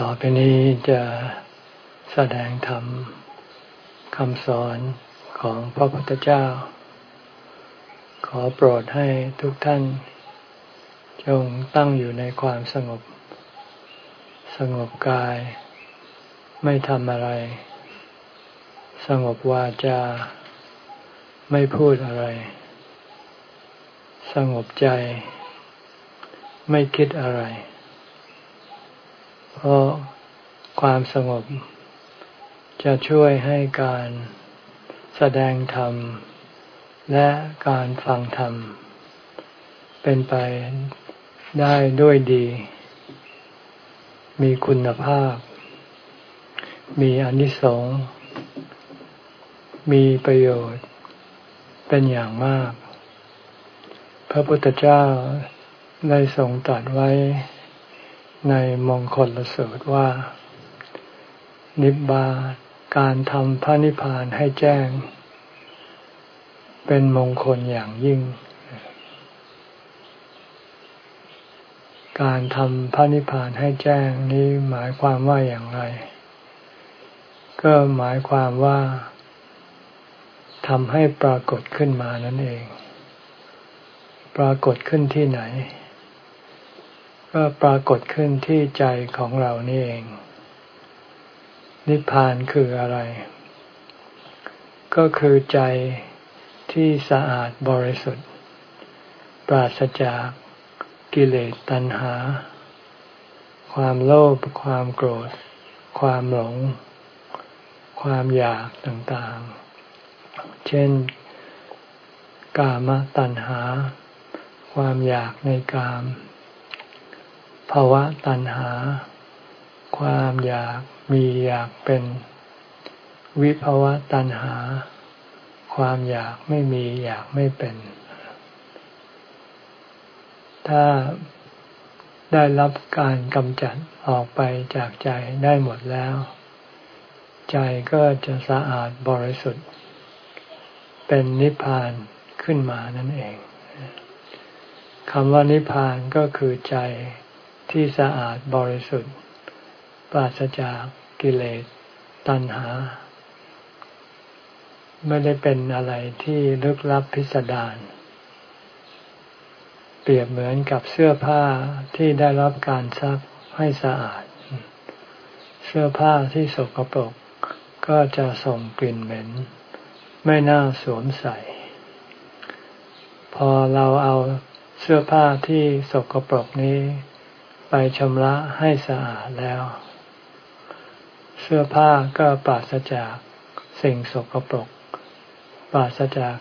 ต่อไปนี้จะแสดงธรรมคำสอนของพระพุทธเจ้า ขอโปรดให้ทุกท่าน จงตั้งอยู่ในความสงบ สงบกาย ไม่ทำอะไร สงบวาจา ไม่พูดอะไร สงบใจ ไม่คิดอะไร เพราะความสงบ จะช่วยให้การแสดงธรรม และการฟังธรรม เป็นไปได้ด้วยดี มีคุณภาพ มีอนิสงส์มีประโยชน์เป็นอย่างมาก พระพุทธเจ้าได้ทรงตรัสไว้ ในมงคลลสูตรว่า นิบบาการทำพระนิพพานให้แจ้ง เป็นมงคลอย่างยิ่ง การทำพระนิพพานให้แจ้งนี้หมายความว่าอย่างไร ก็หมายความว่าทำให้ปรากฏขึ้นมานั่นเอง ปรากฏขึ้นที่ไหน ก็ปรากฏขึ้นที่ใจของเรานี่เอง นิพพานคืออะไร ก็คือใจที่สะอาดบริสุทธิ์ ปราศจากกิเลสตัณหา ความโลภความโกรธ ความหลง ความอยากต่างๆ เช่น กามตัณหา ความอยากในกาม ภาวะตัณหา ความอยากมีอยากเป็น วิภาวะตัณหา ความอยากไม่มีอยากไม่เป็น ถ้าได้รับการกำจัดออกไปจากใจได้หมดแล้ว ใจก็จะสะอาดบริสุทธิ์ เป็นนิพพานขึ้นมานั่นเองคำว่านิพพานก็คือใจ ที่สะอาดบริสุทธิ์ ปราศจากกิเลสตัณหา ไม่ได้เป็นอะไรที่ลึกลับพิสดารเปรียบเหมือนกับเสื้อผ้าที่ได้รับการซักให้สะอาด เสื้อผ้าที่สกปรกก็จะส่งกลิ่นเหม็น ไม่น่าสวมใส่ พอเราเอาเสื้อผ้าที่สกปรกนี้ ไปชำระให้สะอาดแล้ว เสื้อผ้าก็ปราศจากสิ่งสกปรก ปราศจาก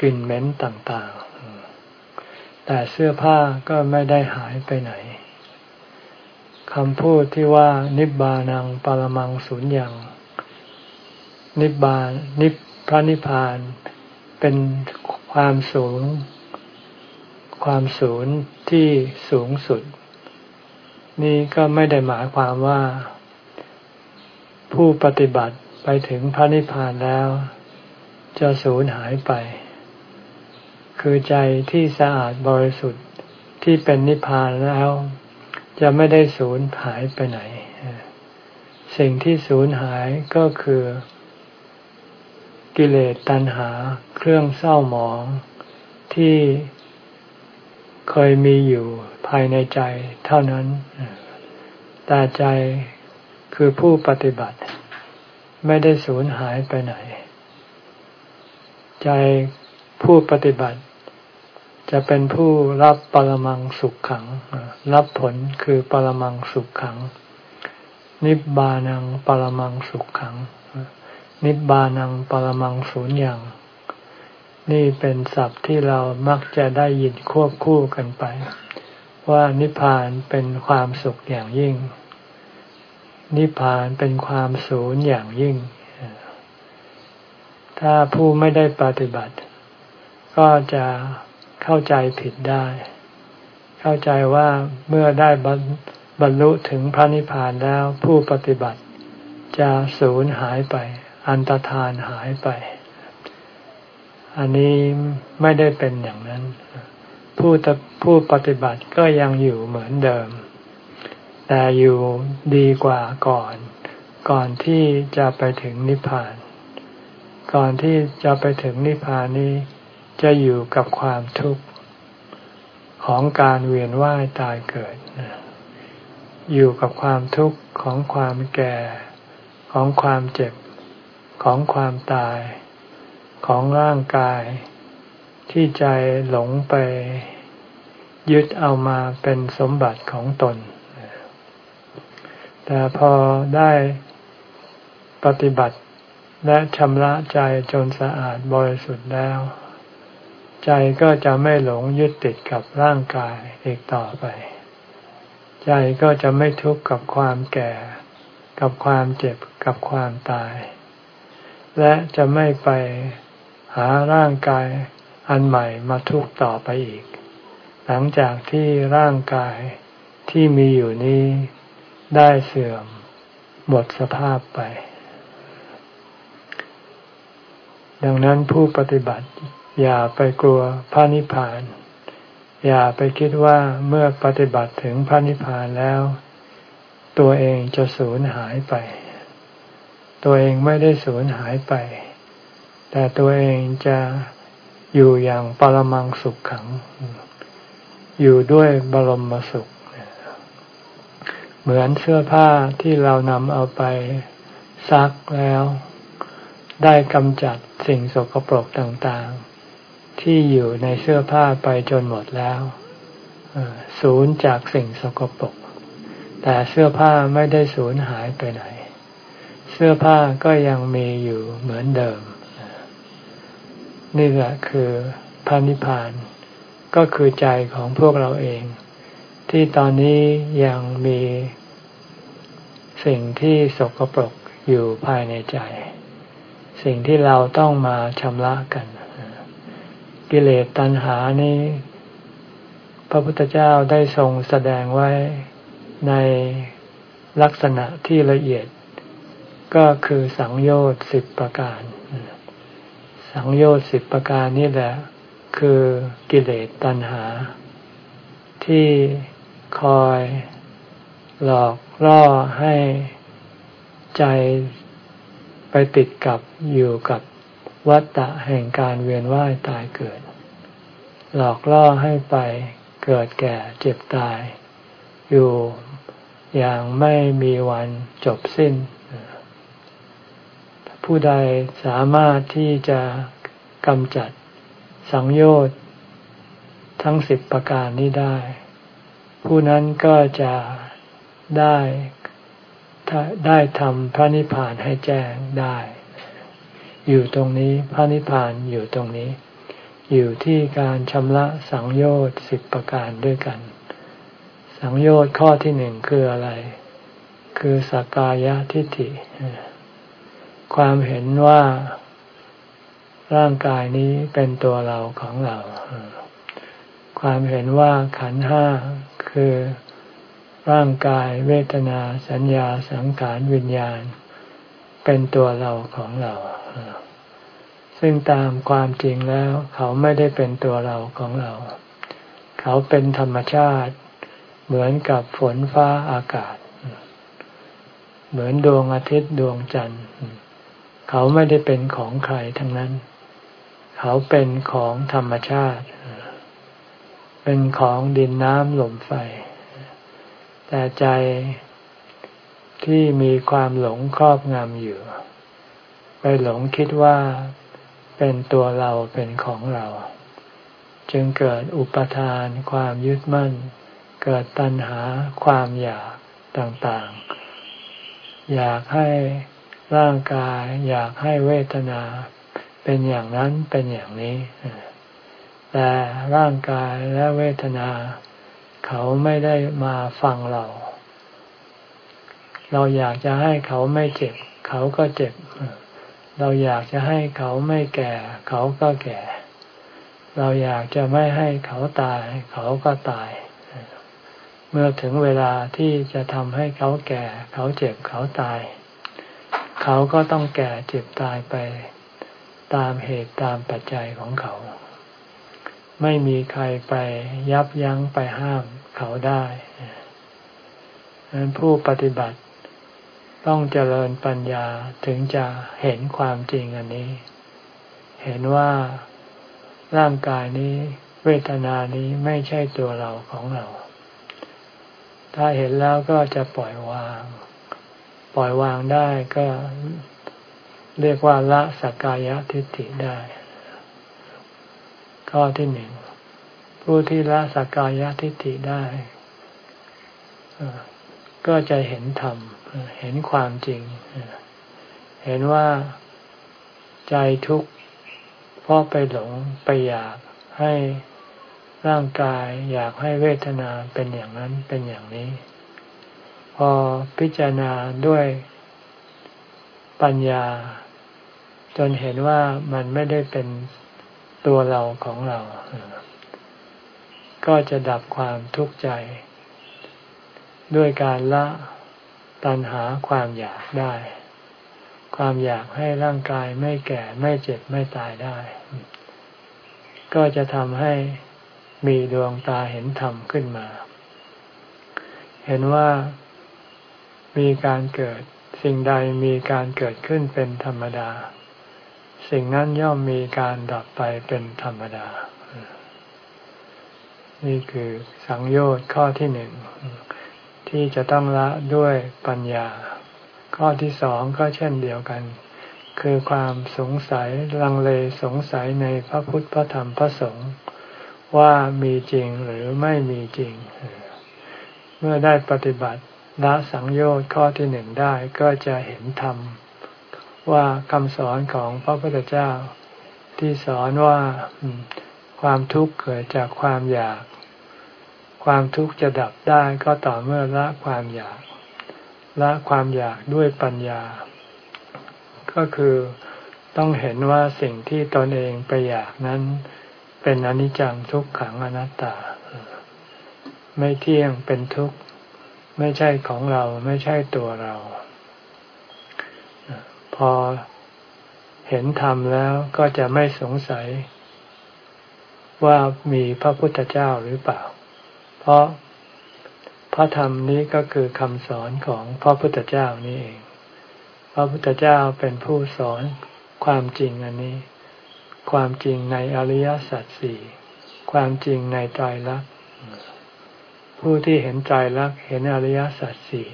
กลิ่นเหม็นต่างๆ แต่เสื้อผ้าก็ไม่ได้หายไปไหนคำพูดที่ว่านิบบานังปรมังสุญญ์นิบบานนิพระนิพพานเป็นความสูง ความสูงที่สูงสุด นี่ก็ไม่ได้หมายความว่า ผู้ปฏิบัติไปถึงพระนิพพานแล้ว จะสูญหายไป คือใจที่สะอาดบริสุทธิ์ที่เป็นนิพพานแล้ว จะไม่ได้สูญหายไปไหน สิ่งที่สูญหายก็คือ กิเลสตัณหา เครื่องเศร้าหมองที่ เคยมีอยู่ภายในใจเท่านั้น แต่ใจคือผู้ปฏิบัติ ไม่ได้สูญหายไปไหน ใจผู้ปฏิบัติ จะเป็นผู้รับปรมังสุขขัง รับผลคือปรมังสุขขัง นิบบานังปรมังสุขขัง นิบบานังปรมังสูญอย่าง นี่เป็นศัพท์ที่เรามักจะได้ยินควบคู่กันไป ว่านิพพานเป็นความสุขอย่างยิ่ง นิพพานเป็นความสูญอย่างยิ่ง ถ้าผู้ไม่ได้ปฏิบัติ ก็จะเข้าใจผิดได้ เข้าใจว่าเมื่อได้บรรลุถึงพระนิพพานแล้วผู้ปฏิบัติจะสูญหายไป อันตรธานหายไป อันนี้ไม่ได้เป็นอย่างนั้น ผู้ผู้ปฏิบัติก็ยังอยู่เหมือนเดิม แต่อยู่ดีกว่าก่อน ก่อนที่จะไปถึงนิพพาน ก่อนที่จะไปถึงนิพพานนี้ จะอยู่กับความทุกข์ของการเวียนว่ายตายเกิด อยู่กับความทุกข์ของความแก่ ของความเจ็บ ของความตาย ของร่างกาย ที่ใจหลงไปยึดเอามาเป็นสมบัติของตน แต่พอได้ปฏิบัติและชำระใจจนสะอาดบริสุทธิ์แล้ว ใจก็จะไม่หลงยึดติดกับร่างกายอีกต่อไป ใจก็จะไม่ทุกข์กับความแก่ กับความเจ็บกับความตาย และจะไม่ไป หาร่างกายอันใหม่มาทุกต่อไปอีก หลังจากที่ร่างกายที่มีอยู่นี้ได้เสื่อมหมดสภาพไป ดังนั้นผู้ปฏิบัติ อย่าไปกลัวพระนิพพาน อย่าไปคิดว่าเมื่อปฏิบัติถึงพระนิพพานแล้ว ตัวเองจะสูญหายไป ตัวเองไม่ได้สูญหายไป แต่ตัวเองจะอยู่อย่างปรมังสุขขัง อยู่ด้วยบรมสุข เหมือนเสื้อผ้าที่เรานำเอาไปซักแล้ว ได้กำจัดสิ่งสกปรกต่างๆ ที่อยู่ในเสื้อผ้าไปจนหมดแล้วสูญจากสิ่งสกปรก แต่เสื้อผ้าไม่ได้สูญหายไปไหน เสื้อผ้าก็ยังมีอยู่เหมือนเดิม นี่แหละคือพระนิพพาน ก็คือใจของพวกเราเอง ที่ตอนนี้ยังมีสิ่งที่สกปรกอยู่ภายในใจ สิ่งที่เราต้องมาชำระกัน กิเลสตัณหานี้ พระพุทธเจ้าได้ทรงแสดงไว้ในลักษณะที่ละเอียด ก็คือสังโยชน์สิบประการ สังโยชน์สิบประการนี่แหละ คือกิเลสตัณหา ที่คอยหลอกล่อให้ใจไปติดกับอยู่กับวัฏฏะแห่งการเวียนว่ายตายเกิด หลอกล่อให้ไปเกิดแก่เจ็บตาย อยู่อย่างไม่มีวันจบสิ้น ผู้ใดสามารถที่จะกำจัดสังโยชน์ทั้งสิบประการนี้ได้ ผู้นั้นก็จะได้ได้ทำพระนิพพานให้แจ้งได้ อยู่ตรงนี้พระนิพพานอยู่ตรงนี้ อยู่ที่การชำระสังโยชน์สิบประการด้วยกัน สังโยชน์ข้อที่หนึ่งคืออะไร คือสักกายทิฏฐิ ความเห็นว่าร่างกายนี้เป็นตัวเราของเรา ความเห็นว่าขันห้าคือร่างกายเวทนาสัญญาสังขารวิญญาณ เป็นตัวเราของเรา ซึ่งตามความจริงแล้ว เขาไม่ได้เป็นตัวเราของเรา เขาเป็นธรรมชาติเหมือนกับฝนฟ้าอากาศ เหมือนดวงอาทิตย์ดวงจันทร์ เขาไม่ได้เป็นของใครทั้งนั้น เขาเป็นของธรรมชาติ เป็นของดินน้ำลมไฟ แต่ใจที่มีความหลงครอบงำอยู่ ไปหลงคิดว่าเป็นตัวเราเป็นของเรา จึงเกิดอุปทานความยึดมั่น เกิดตัณหาความอยากต่างๆ อยากให้ ร่างกายอยากให้เวทนาเป็นอย่างนั้นเป็นอย่างนี้ แต่ร่างกายและเวทนา เขาไม่ได้มาฟังเรา เราอยากจะให้เขาไม่เจ็บ เขาก็เจ็บ เราอยากจะให้เขาไม่แก่ เขาก็แก่ เราอยากจะไม่ให้เขาตาย เขาก็ตาย เมื่อถึงเวลาที่จะทำให้เขาแก่ เขาเจ็บเขาตาย เขาก็ต้องแก่เจ็บตายไปตามเหตุตามปัจจัยของเขา ไม่มีใครไปยับยั้งไปห้ามเขาได้ดังนั้นผู้ปฏิบัติต้องเจริญปัญญาถึงจะเห็นความจริงอันนี้ เห็นว่าร่างกายนี้เวทนานี้ไม่ใช่ตัวเราของเรา ถ้าเห็นแล้วก็จะปล่อยวาง ปล่อยวางได้ก็เรียกว่าละสักกายทิฏฐิได้ ข้อที่หนึ่งผู้ที่ละสักกายทิฏฐิได้ ก็จะเห็นธรรม เห็นความจริง เห็นว่าใจทุกข์เพราะไปหลงไปอยากให้ร่างกายอยากให้เวทนาเป็นอย่างนั้นเป็นอย่างนี้ พอพิจารณาด้วยปัญญา จนเห็นว่ามันไม่ได้เป็นตัวเราของเรา ก็จะดับความทุกข์ใจ ด้วยการละตัณหาความอยากได้ ความอยากให้ร่างกายไม่แก่ไม่เจ็บไม่ตายได้ ก็จะทำให้มีดวงตาเห็นธรรมขึ้นมา เห็นว่า มีการเกิด สิ่งใดมีการเกิดขึ้นเป็นธรรมดา สิ่งนั้นย่อมมีการดับไปเป็นธรรมดา นี่คือสังโยชน์ข้อที่หนึ่งที่จะต้องละด้วยปัญญา ข้อที่สองก็เช่นเดียวกัน คือความสงสัยลังเลสงสัยในพระพุทธพระธรรมพระสงฆ์ว่ามีจริงหรือไม่มีจริง เมื่อได้ปฏิบัติ ละสังโยชน์ข้อที่หนึ่งได้ก็จะเห็นธรรม ว่าคำสอนของพระพุทธเจ้า ที่สอนว่าความทุกข์เกิดจากความอยาก ความทุกข์จะดับได้ก็ต่อเมื่อละความอยาก ละความอยากด้วยปัญญา ก็คือต้องเห็นว่าสิ่งที่ตนเองไปอยากนั้น เป็นอนิจจังทุกขังอนัตตา ไม่เที่ยงเป็นทุกข์ ไม่ใช่ของเราไม่ใช่ตัวเรา พอเห็นธรรมแล้วก็จะไม่สงสัย ว่ามีพระพุทธเจ้าหรือเปล่า เพราะพระธรรมนี้ก็คือคำสอนของพระพุทธเจ้านี่เอง พระพุทธเจ้าเป็นผู้สอนความจริงอันนี้ ความจริงในอริยสัจสี่ ความจริงในไตรลักษณ์ ผู้ที่เห็นไตรลักเห็นอริยสัจสี่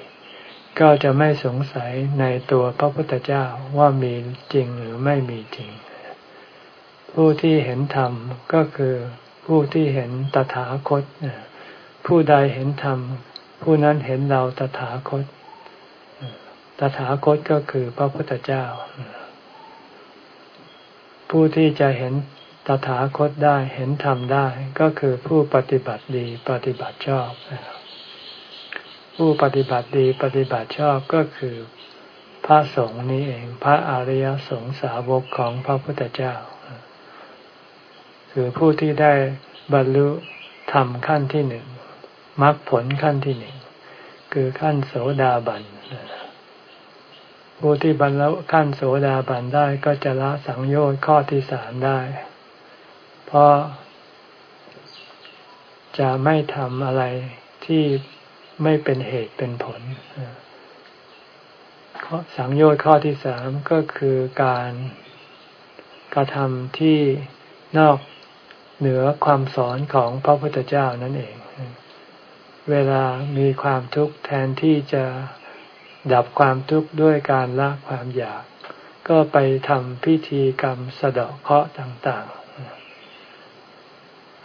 ก็จะไม่สงสัยในตัวพระพุทธเจ้าว่ามีจริงหรือไม่มีจริง ผู้ที่เห็นธรรมก็คือผู้ที่เห็นตถาคต ผู้ใดเห็นธรรม ผู้นั้นเห็นเราตถาคต ตถาคตก็คือพระพุทธเจ้า ผู้ที่จะเห็น ตถาคตได้เห็นธรรมได้ก็คือผู้ปฏิบัติดีปฏิบัติชอบ ผู้ปฏิบัติดีปฏิบัติชอบก็คือ พระสงฆ์นี้เองพระอริยสงสาวกของพระพุทธเจ้า คือผู้ที่ได้บรรลุธรรมขั้นที่หนึ่งมรรคผลขั้นที่หนึ่งคือขั้นโสดาบันผู้ที่บรรลุขั้นโสดาบันได้ก็จะละสังโยชน์ข้อที่สามได้ เพราะ จะไม่ทำอะไรที่ไม่เป็นเหตุเป็นผลสังโยชน์ข้อที่สามก็คือการกระทำที่นอกเหนือความสอนของพระพุทธเจ้านั่นเอง เวลามีความทุกข์แทนที่จะดับความทุกข์ด้วยการละความอยาก ก็ไปทำพิธีกรรมสะเดาะเคราะห์ต่าง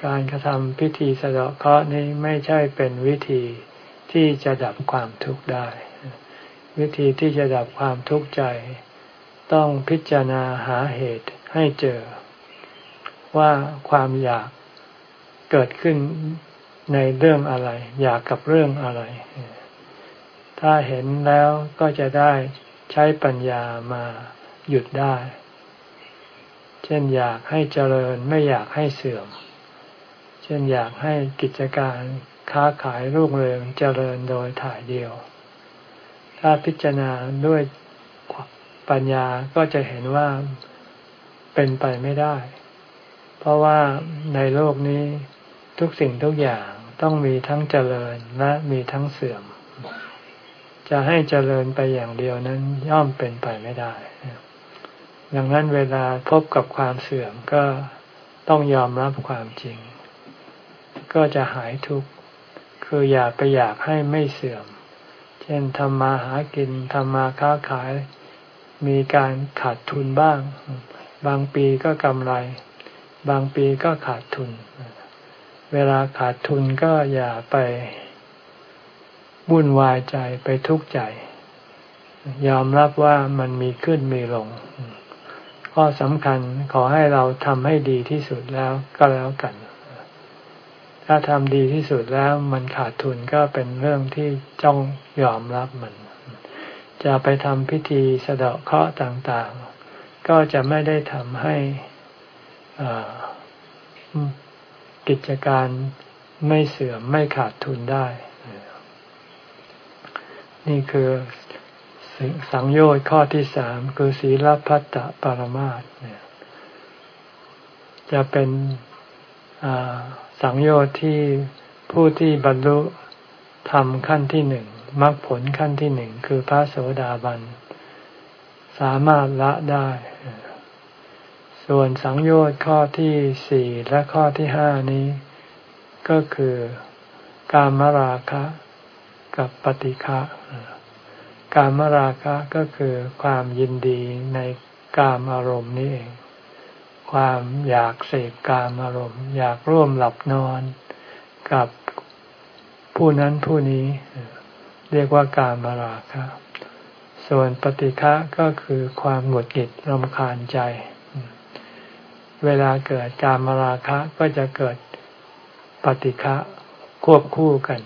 การกระทำพิธีสะเดาะเคราะห์นี้ไม่ใช่เป็นวิธีที่จะดับความทุกข์ได้ วิธีที่จะดับความทุกข์ใจ ต้องพิจารณาหาเหตุให้เจอ ว่าความอยากเกิดขึ้นในเรื่องอะไร อยากกับเรื่องอะไร ถ้าเห็นแล้วก็จะได้ใช้ปัญญามาหยุดได้ เช่นอยากให้เจริญไม่อยากให้เสื่อม ช่นอยากให้กิจการค้าขายรุ่งเรืองเจริญโดยถ่ายเดียว ถ้าพิจารณาด้วยปัญญาก็จะเห็นว่าเป็นไปไม่ได้ เพราะว่าในโลกนี้ทุกสิ่งทุกอย่างต้องมีทั้งเจริญและมีทั้งเสื่อม จะให้เจริญไปอย่างเดียวนั้นย่อมเป็นไปไม่ได้ ดังนั้นเวลาพบกับความเสื่อมก็ต้องยอมรับความจริง ก็จะหายทุกข์คืออย่าไปอยากให้ไม่เสื่อม เช่นทำมาหากินทำมาค้าขาย มีการขาดทุนบ้าง บางปีก็กำไร บางปีก็ขาดทุน เวลาขาดทุนก็อย่าไปวุ่นวายใจไปทุกข์ใจ ยอมรับว่ามันมีขึ้นมีลง ข้อสำคัญขอให้เราทำให้ดีที่สุดแล้วก็แล้วกัน ถ้าทำดีที่สุดแล้วมันขาดทุนก็เป็นเรื่องที่จ้องยอมรับมัน จะไปทำพิธีสะเดาะเคราะห์ต่างๆ ก็จะไม่ได้ทำให้กิจการไม่เสื่อมไม่ขาดทุนได้ นี่คือสังโยชน์ข้อที่สามคือศีลพัตตปรมาตเนี่ยจะเป็นอ่า สังโยชน์ที่ผู้ที่บรรลุทำขั้นที่หนึ่งมรรคผลขั้นที่หนึ่งคือพระโสดาบัน สามารถละได้ ส่วนสังโยชน์ข้อที่สี่และข้อที่ห้านี้ ก็คือการมราคะกับปฏิฆะการมราคะก็คือความยินดีในกามอารมณ์นี้เอง ความอยากเสพกามอารมณ์อยากร่วมหลับนอนกับผู้นั้นผู้นี้ เรียกว่าการมราคะ ส่วนปฏิฆะก็คือความหงุดหงิดรำคาญใจ เวลาเกิดการมราคะก็จะเกิดปฏิฆะควบคู่กัน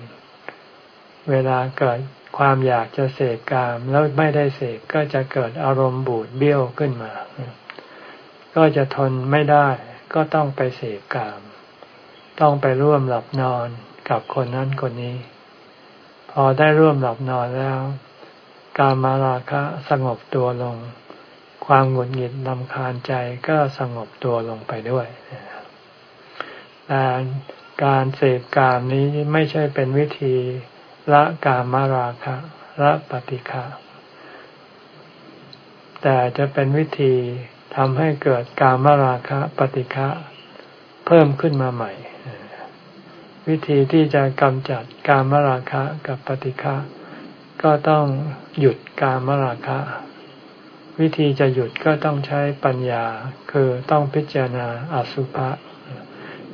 เวลาเกิดความอยากจะเสกกามแล้วไม่ได้เสกก็จะเกิดอารมณ์บูดเบี้ยวขึ้นมา ก็จะทนไม่ได้ก็ต้องไปเสกกาม ต้องไปร่วมหลับนอนกับคนนั้นคนนี้ พอได้ร่วมหลับนอนแล้ว การมาราคะสงบตัวลง ความหงุดหงิดลำคาญใจก็สงบตัวลงไปด้วยแต่การเสพกามนี้ไม่ใช่เป็นวิธีละกามาราคะละปฏิฆะแต่จะเป็นวิธี ทำให้เกิดกามราคะปฏิฆะเพิ่มขึ้นมาใหม่ วิธีที่จะกำจัดกามราคะกับปฏิฆะก็ต้องหยุดกามราคะ วิธีจะหยุดก็ต้องใช้ปัญญา คือต้องพิจารณาอสุภะ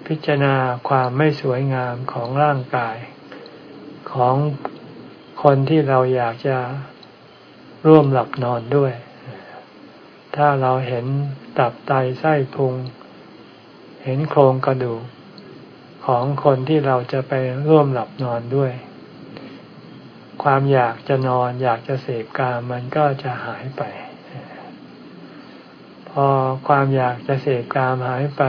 พิจารณาความไม่สวยงามของร่างกาย ของคนที่เราอยากจะร่วมหลับนอนด้วย ถ้าเราเห็นตับไตไส้พุง เห็นโครงกระดูกของคนที่เราจะไปร่วมหลับนอนด้วย ความอยากจะนอนอยากจะเสพกามมันก็จะหายไป พอความอยากจะเสพกามหายไป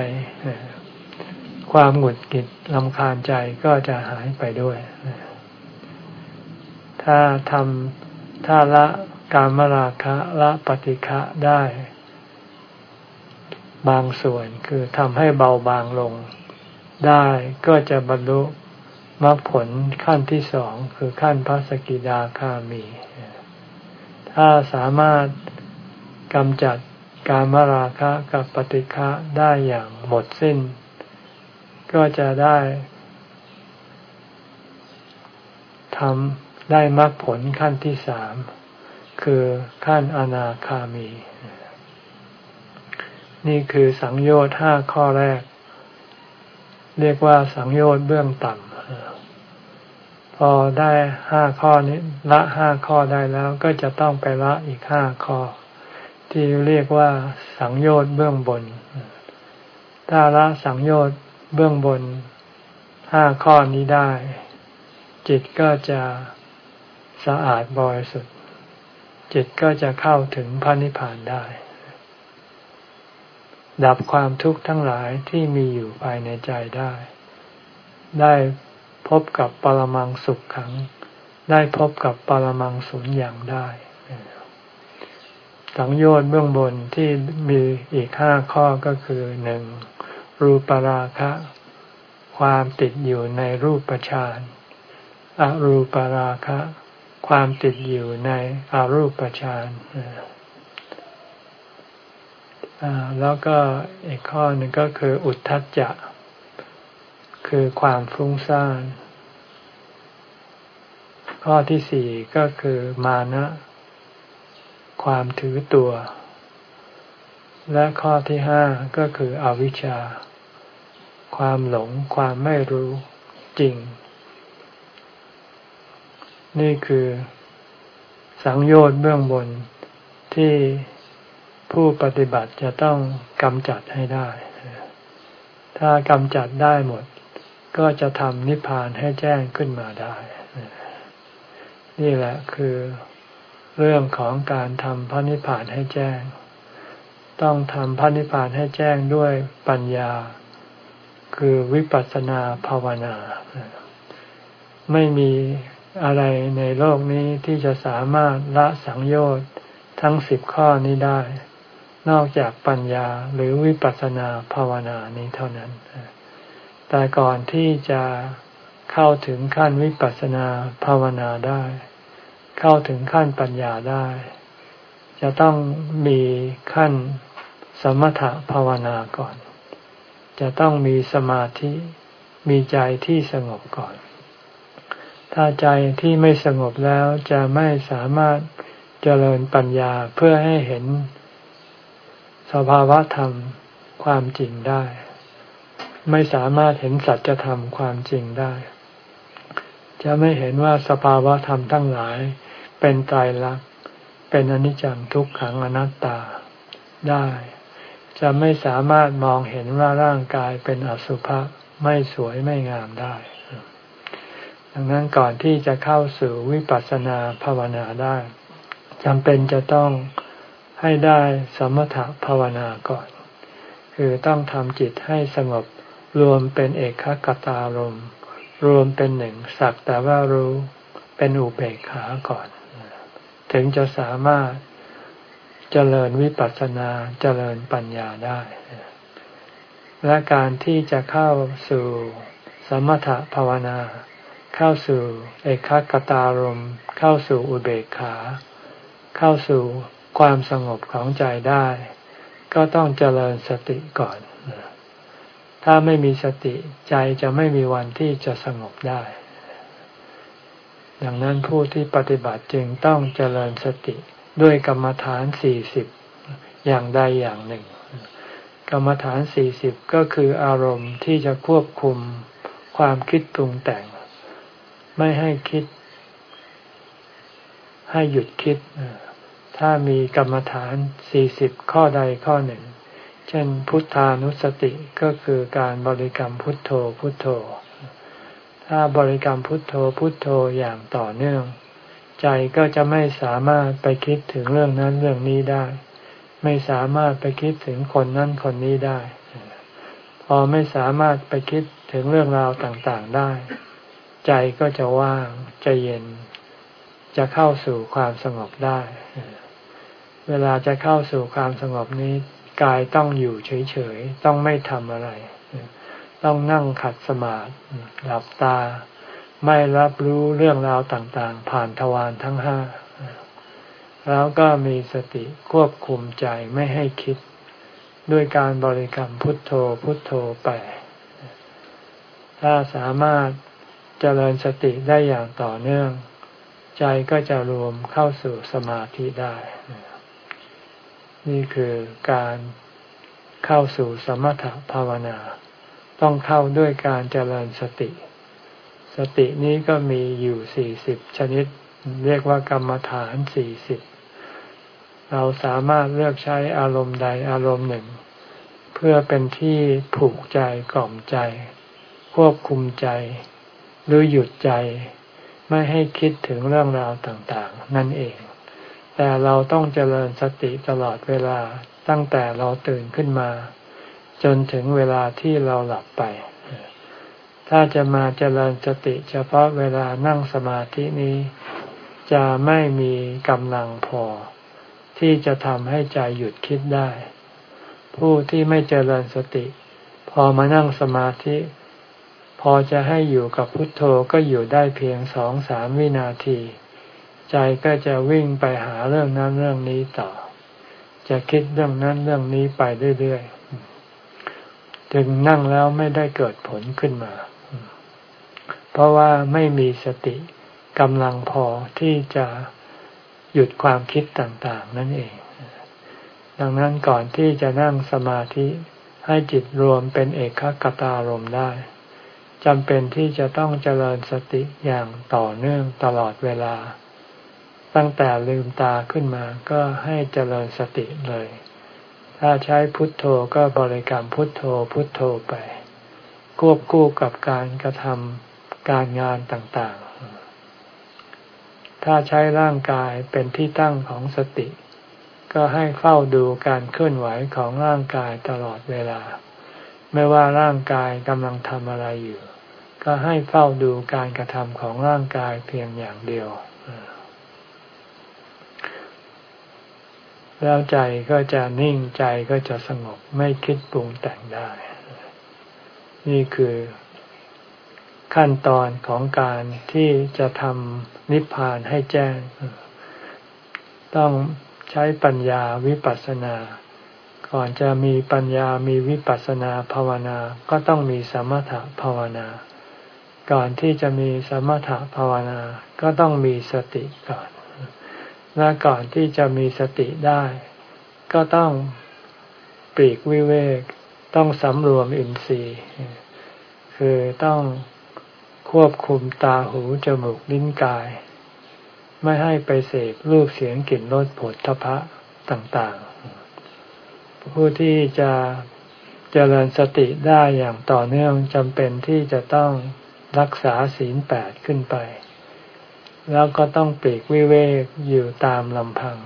ความหงุดหงิดลำคาญใจก็จะหายไปด้วย ถ้าทำถ้าละ การมราคะละปฏิฆะได้ บางส่วนคือทำให้เบาบางลง ได้ก็จะบรรลุมรรคผลขั้นที่สองคือขั้นพระสกิดาคามี ถ้าสามารถกำจัดการมราคะกับปฏิฆะได้อย่างหมดสิ้น ก็จะได้ทำได้มรรคผลขั้นที่สาม คือขั้นอนาคามี นี่คือสังโยชน์ห้าข้อแรก เรียกว่าสังโยชน์เบื้องต่ำพอได้ห้าข้อนี้ ละห้าข้อได้แล้วก็จะต้องไปละอีกห้าข้อ ที่เรียกว่าสังโยชน์เบื้องบน ถ้าละสังโยชน์เบื้องบนห้าข้อนี้ได้ จิตก็จะสะอาดบริสุทธิ์ จิตก็จะเข้าถึงพระนิพพานได้ ดับความทุกข์ทั้งหลายที่มีอยู่ภายในใจได้ ได้พบกับปรมังสุขขัง ได้พบกับปรมังสุญอย่างได้สังโยชน์เบื้องบนที่มีอีกห้าข้อก็คือหนึ่งรูปราคะ ความติดอยู่ในรูปฌานอรูปราคะ ความติดอยู่ในอารูปฌานแล้วก็อีกข้อหนึ่งก็คืออุทธัจจะ คือความฟุ้งซ่าน ข้อที่สี่ก็คือมานะ ความถือตัว และข้อที่ห้าก็คืออวิชชา ความหลงความไม่รู้จริง นี่คือสังโยชน์เบื้องบนที่ผู้ปฏิบัติจะต้องกำจัดให้ได้ ถ้ากำจัดได้หมด ก็จะทำนิพพานให้แจ้งขึ้นมาได้ นี่แหละคือเรื่องของการทำพระนิพพานให้แจ้ง ต้องทำพระนิพพานให้แจ้งด้วยปัญญา คือวิปัสสนาภาวนา ไม่มี อะไรในโลกนี้ที่จะสามารถละสังโยชน์ทั้งสิบข้อนี้ได้ นอกจากปัญญาหรือวิปัสสนาภาวนานี้เท่านั้น แต่ก่อนที่จะเข้าถึงขั้นวิปัสสนาภาวนาได้ เข้าถึงขั้นปัญญาได้ จะต้องมีขั้นสมถภาวนาก่อน จะต้องมีสมาธิมีใจที่สงบก่อน ถ้าใจที่ไม่สงบแล้วจะไม่สามารถเจริญปัญญาเพื่อให้เห็น สภาวะธรรมความจริงได้ ไม่สามารถเห็นสัจธรรมความจริงได้ จะไม่เห็นว่าสภาวะธรรมทั้งหลาย เป็นไตรลักษณ์เป็นอนิจจังทุกขังอนัตตาได้ จะไม่สามารถมองเห็นว่าร่างกายเป็นอสุภะไม่สวยไม่งามได้ ดังนั้นก่อนที่จะเข้าสู่วิปัสสนาภาวนาได้จำเป็นจะต้องให้ได้สมถะภาวนาก่อน คือต้องทำจิตให้สงบรวมเป็นเอกขตารมรวมเป็นหนึ่งสักแต่ว่ารู้เป็นอุเบกขาก่อน ถึงจะสามารถเจริญวิปัสสนาเจริญปัญญาได้ และการที่จะเข้าสู่สมถะภาวนา เข้าสู่เอกขตารม เข้าสู่อุเบกขา เข้าสู่ความสงบของใจได้ ก็ต้องเจริญสติก่อน ถ้าไม่มีสติใจจะไม่มีวันที่จะสงบได้ ดังนั้นผู้ที่ปฏิบัติจึงต้องเจริญสติด้วยกรรมฐานสี่สิบอย่างใดอย่างหนึ่ง กรรมฐานสี่สิบก็คืออารมณ์ที่จะควบคุมความคิดปรุงแต่ง ไม่ให้คิด ให้หยุดคิด ถ้ามีกรรมฐานสี่สิบข้อใดข้อหนึ่ง เช่น พุทธานุสติก็คือการบริกรรมพุทโธพุทโธ ถ้าบริกรรมพุทโธพุทโธอย่างต่อเนื่อง ใจก็จะไม่สามารถไปคิดถึงเรื่องนั้นเรื่องนี้ได้ ไม่สามารถไปคิดถึงคนนั้นคนนี้ได้ พอไม่สามารถไปคิดถึงเรื่องราวต่างๆได้ ใจก็จะว่างจะเย็น จะเข้าสู่ความสงบได้ เวลาจะเข้าสู่ความสงบนี้กายต้องอยู่เฉยๆ ต้องไม่ทำอะไร ต้องนั่งขัดสมาธิหลับตา ไม่รับรู้เรื่องราวต่างๆ ผ่านทวารทั้งห้า แล้วก็มีสติควบคุมใจไม่ให้คิด ด้วยการบริกรรมพุทโธพุทโธไป ถ้าสามารถ เจริญสติได้อย่างต่อเนื่อง ใจก็จะรวมเข้าสู่สมาธิได้ นี่คือการเข้าสู่สมถภาวนา ต้องเข้าด้วยการเจริญสติ สตินี้ก็มีอยู่สี่สิบชนิด เรียกว่ากรรมฐานสี่สิบเราสามารถเลือกใช้อารมณ์ใดอารมณ์หนึ่ง เพื่อเป็นที่ผูกใจกล่อมใจ ควบคุมใจ หรือหยุดใจไม่ให้คิดถึงเรื่องราวต่างๆ นั่นเอง แต่เราต้องเจริญสติตลอดเวลาตั้งแต่เราตื่นขึ้นมา จนถึงเวลาที่เราหลับไป ถ้าจะมาเจริญสติเฉพาะเวลานั่งสมาธินี้ จะไม่มีกำลังพอ ที่จะทำให้ใจหยุดคิดได้ ผู้ที่ไม่เจริญสติ พอมานั่งสมาธิ พอจะให้อยู่กับพุทโธก็อยู่ได้เพียงสองสามวินาที ใจก็จะวิ่งไปหาเรื่องนั้นเรื่องนี้ต่อ จะคิดเรื่องนั้นเรื่องนี้ไปเรื่อยๆจึงนั่งแล้วไม่ได้เกิดผลขึ้นมา เพราะว่าไม่มีสติกำลังพอที่จะหยุดความคิดต่างๆ นั่นเอง ดังนั้นก่อนที่จะนั่งสมาธิให้จิตรวมเป็นเอกคตารมได้ จำเป็นที่จะต้องเจริญสติอย่างต่อเนื่องตลอดเวลา ตั้งแต่ลืมตาขึ้นมาก็ให้เจริญสติเลย ถ้าใช้พุทโธก็บริกรรมพุทโธพุทโธไป ควบคู่กับการกระทำการงานต่างๆ ถ้าใช้ร่างกายเป็นที่ตั้งของสติ ก็ให้เฝ้าดูการเคลื่อนไหวของร่างกายตลอดเวลาไม่ว่าร่างกายกำลังทำอะไรอยู่ ก็ให้เฝ้าดูการกระทำของร่างกายเพียงอย่างเดียว แล้วใจก็จะนิ่งใจก็จะสงบไม่คิดปรุงแต่งได้ นี่คือขั้นตอนของการที่จะทำนิพพานให้แจ้ง ต้องใช้ปัญญาวิปัสสนา ก่อนจะมีปัญญามีวิปัสสนาภาวนา ก็ต้องมีสมถะภาวนา ก่อนที่จะมีสมถะภาวนาก็ต้องมีสติก่อน และก่อนที่จะมีสติได้ ก็ต้องปลีกวิเวก ต้องสำรวมอินทรีย์ คือต้องควบคุมตาหูจมูกลิ้นกาย ไม่ให้ไปเสพรูปเสียงกลิ่นรสผลทพะต่างๆ ผู้ที่จะเจริญสติได้อย่างต่อเนื่องจำเป็นที่จะต้อง รักษาศีลแปดขึ้นไป แล้วก็ต้องปลีกวิเวกอยู่ตามลำพัง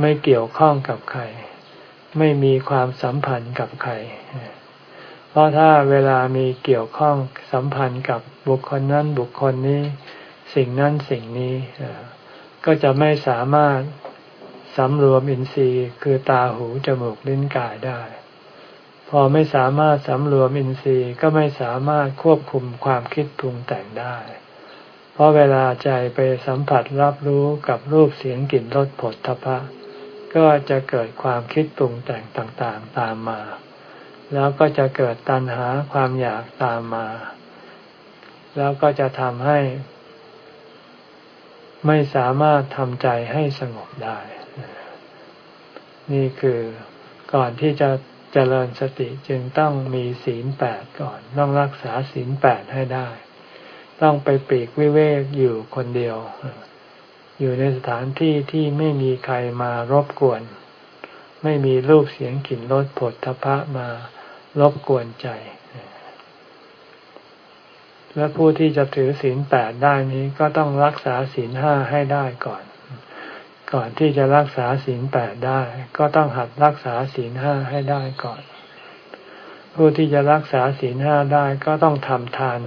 ไม่เกี่ยวข้องกับใคร ไม่มีความสัมพันธ์กับใคร เพราะถ้าเวลามีเกี่ยวข้องสัมพันธ์กับบุคคลนั้นบุคคลนี้ สิ่งนั้นสิ่งนี้ ก็จะไม่สามารถสำรวมอินทรีย์คือตาหูจมูกลิ้นกายได้ พอไม่สามารถสำรวมอินทรีย์ก็ไม่สามารถควบคุมความคิดปรุงแต่งได้ เพราะเวลาใจไปสัมผัสรับรู้กับรูปเสียงกลิ่นรสผลทพะ ก็จะเกิดความคิดปรุงแต่งต่างๆตามมา แล้วก็จะเกิดตัณหาความอยากตามมา แล้วก็จะทำให้ ไม่สามารถทำใจให้สงบได้ นี่คือก่อนที่จะ เจริญสติจึงต้องมีศีลแปดก่อน ต้องรักษาศีลแปดให้ได้ ต้องไปปีกวิเวกอยู่คนเดียว อยู่ในสถานที่ที่ไม่มีใครมารบกวน ไม่มีรูปเสียงกลิ่นรสผลทพะมารบกวนใจ และผู้ที่จะถือศีลแปดได้นี้ก็ต้องรักษาศีลห้าให้ได้ก่อน ก่อนที่จะรักษาศีลแปดได้ ก็ต้องหัดรักษาศีลห้าให้ได้ก่อน ผู้ที่จะรักษาศีลห้าได้ก็ต้องทำทาน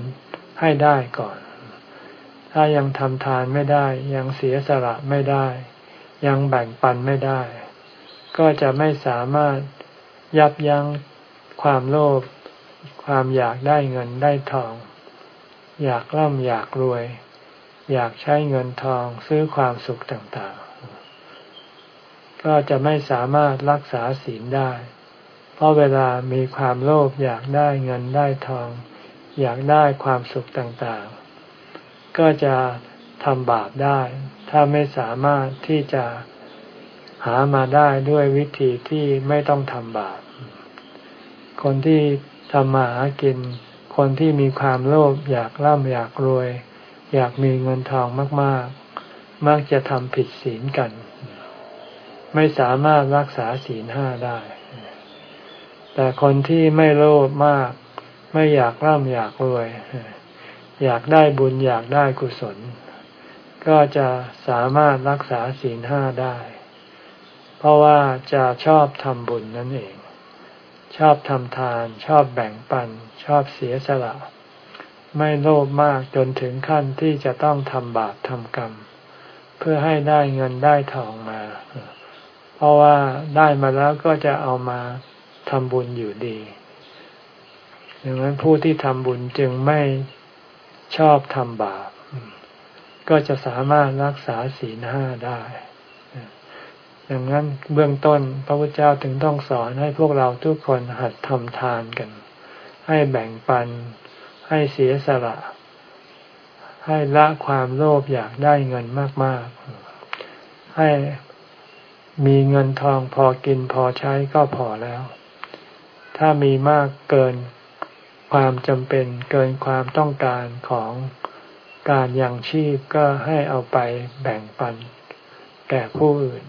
ให้ได้ก่อน ถ้ายังทำทานไม่ได้ ยังเสียสละไม่ได้ ยังแบ่งปันไม่ได้ ก็จะไม่สามารถยับยั้งความโลภความอยากได้เงินได้ทอง อยากร่ำอยากรวย อยากใช้เงินทองซื้อความสุขต่าง ก็จะไม่สามารถรักษาศีลได้ เพราะเวลามีความโลภอยากได้เงินได้ทอง อยากได้ความสุขต่างๆ ก็จะทำบาปได้ ถ้าไม่สามารถที่จะหามาได้ด้วยวิธีที่ไม่ต้องทำบาป คนที่ทำมาหากิน คนที่มีความโลภอยากร่ำอยากรวย อยากมีเงินทองมาก ๆ มักจะทำผิดศีลกัน ไม่สามารถรักษาศีลห้าได้ แต่คนที่ไม่โลภมาก ไม่อยากร่ำอยากรวย อยากได้บุญอยากได้กุศล ก็จะสามารถรักษาศีลห้าได้ เพราะว่าจะชอบทำบุญนั่นเอง ชอบทำทาน ชอบแบ่งปัน ชอบเสียสละ ไม่โลภมากจนถึงขั้นที่จะต้องทำบาปทำกรรม เพื่อให้ได้เงินได้ทองมา เพราะว่าได้มาแล้วก็จะเอามาทำบุญอยู่ดีดังนั้นผู้ที่ทำบุญจึงไม่ชอบทำบาป ก็จะสามารถรักษาศีลห้าได้ดังนั้นเบื้องต้นพระพุทธเจ้าถึงต้องสอนให้พวกเราทุกคนหัดทำทานกัน ให้แบ่งปัน ให้เสียสละ ให้ละความโลภอยากได้เงินมาก ๆ ให้ มีเงินทองพอกินพอใช้ก็พอแล้ว ถ้ามีมากเกินความจำเป็นเกินความต้องการของการยังชีพก็ให้เอาไปแบ่งปัน แก่ผู้อื่น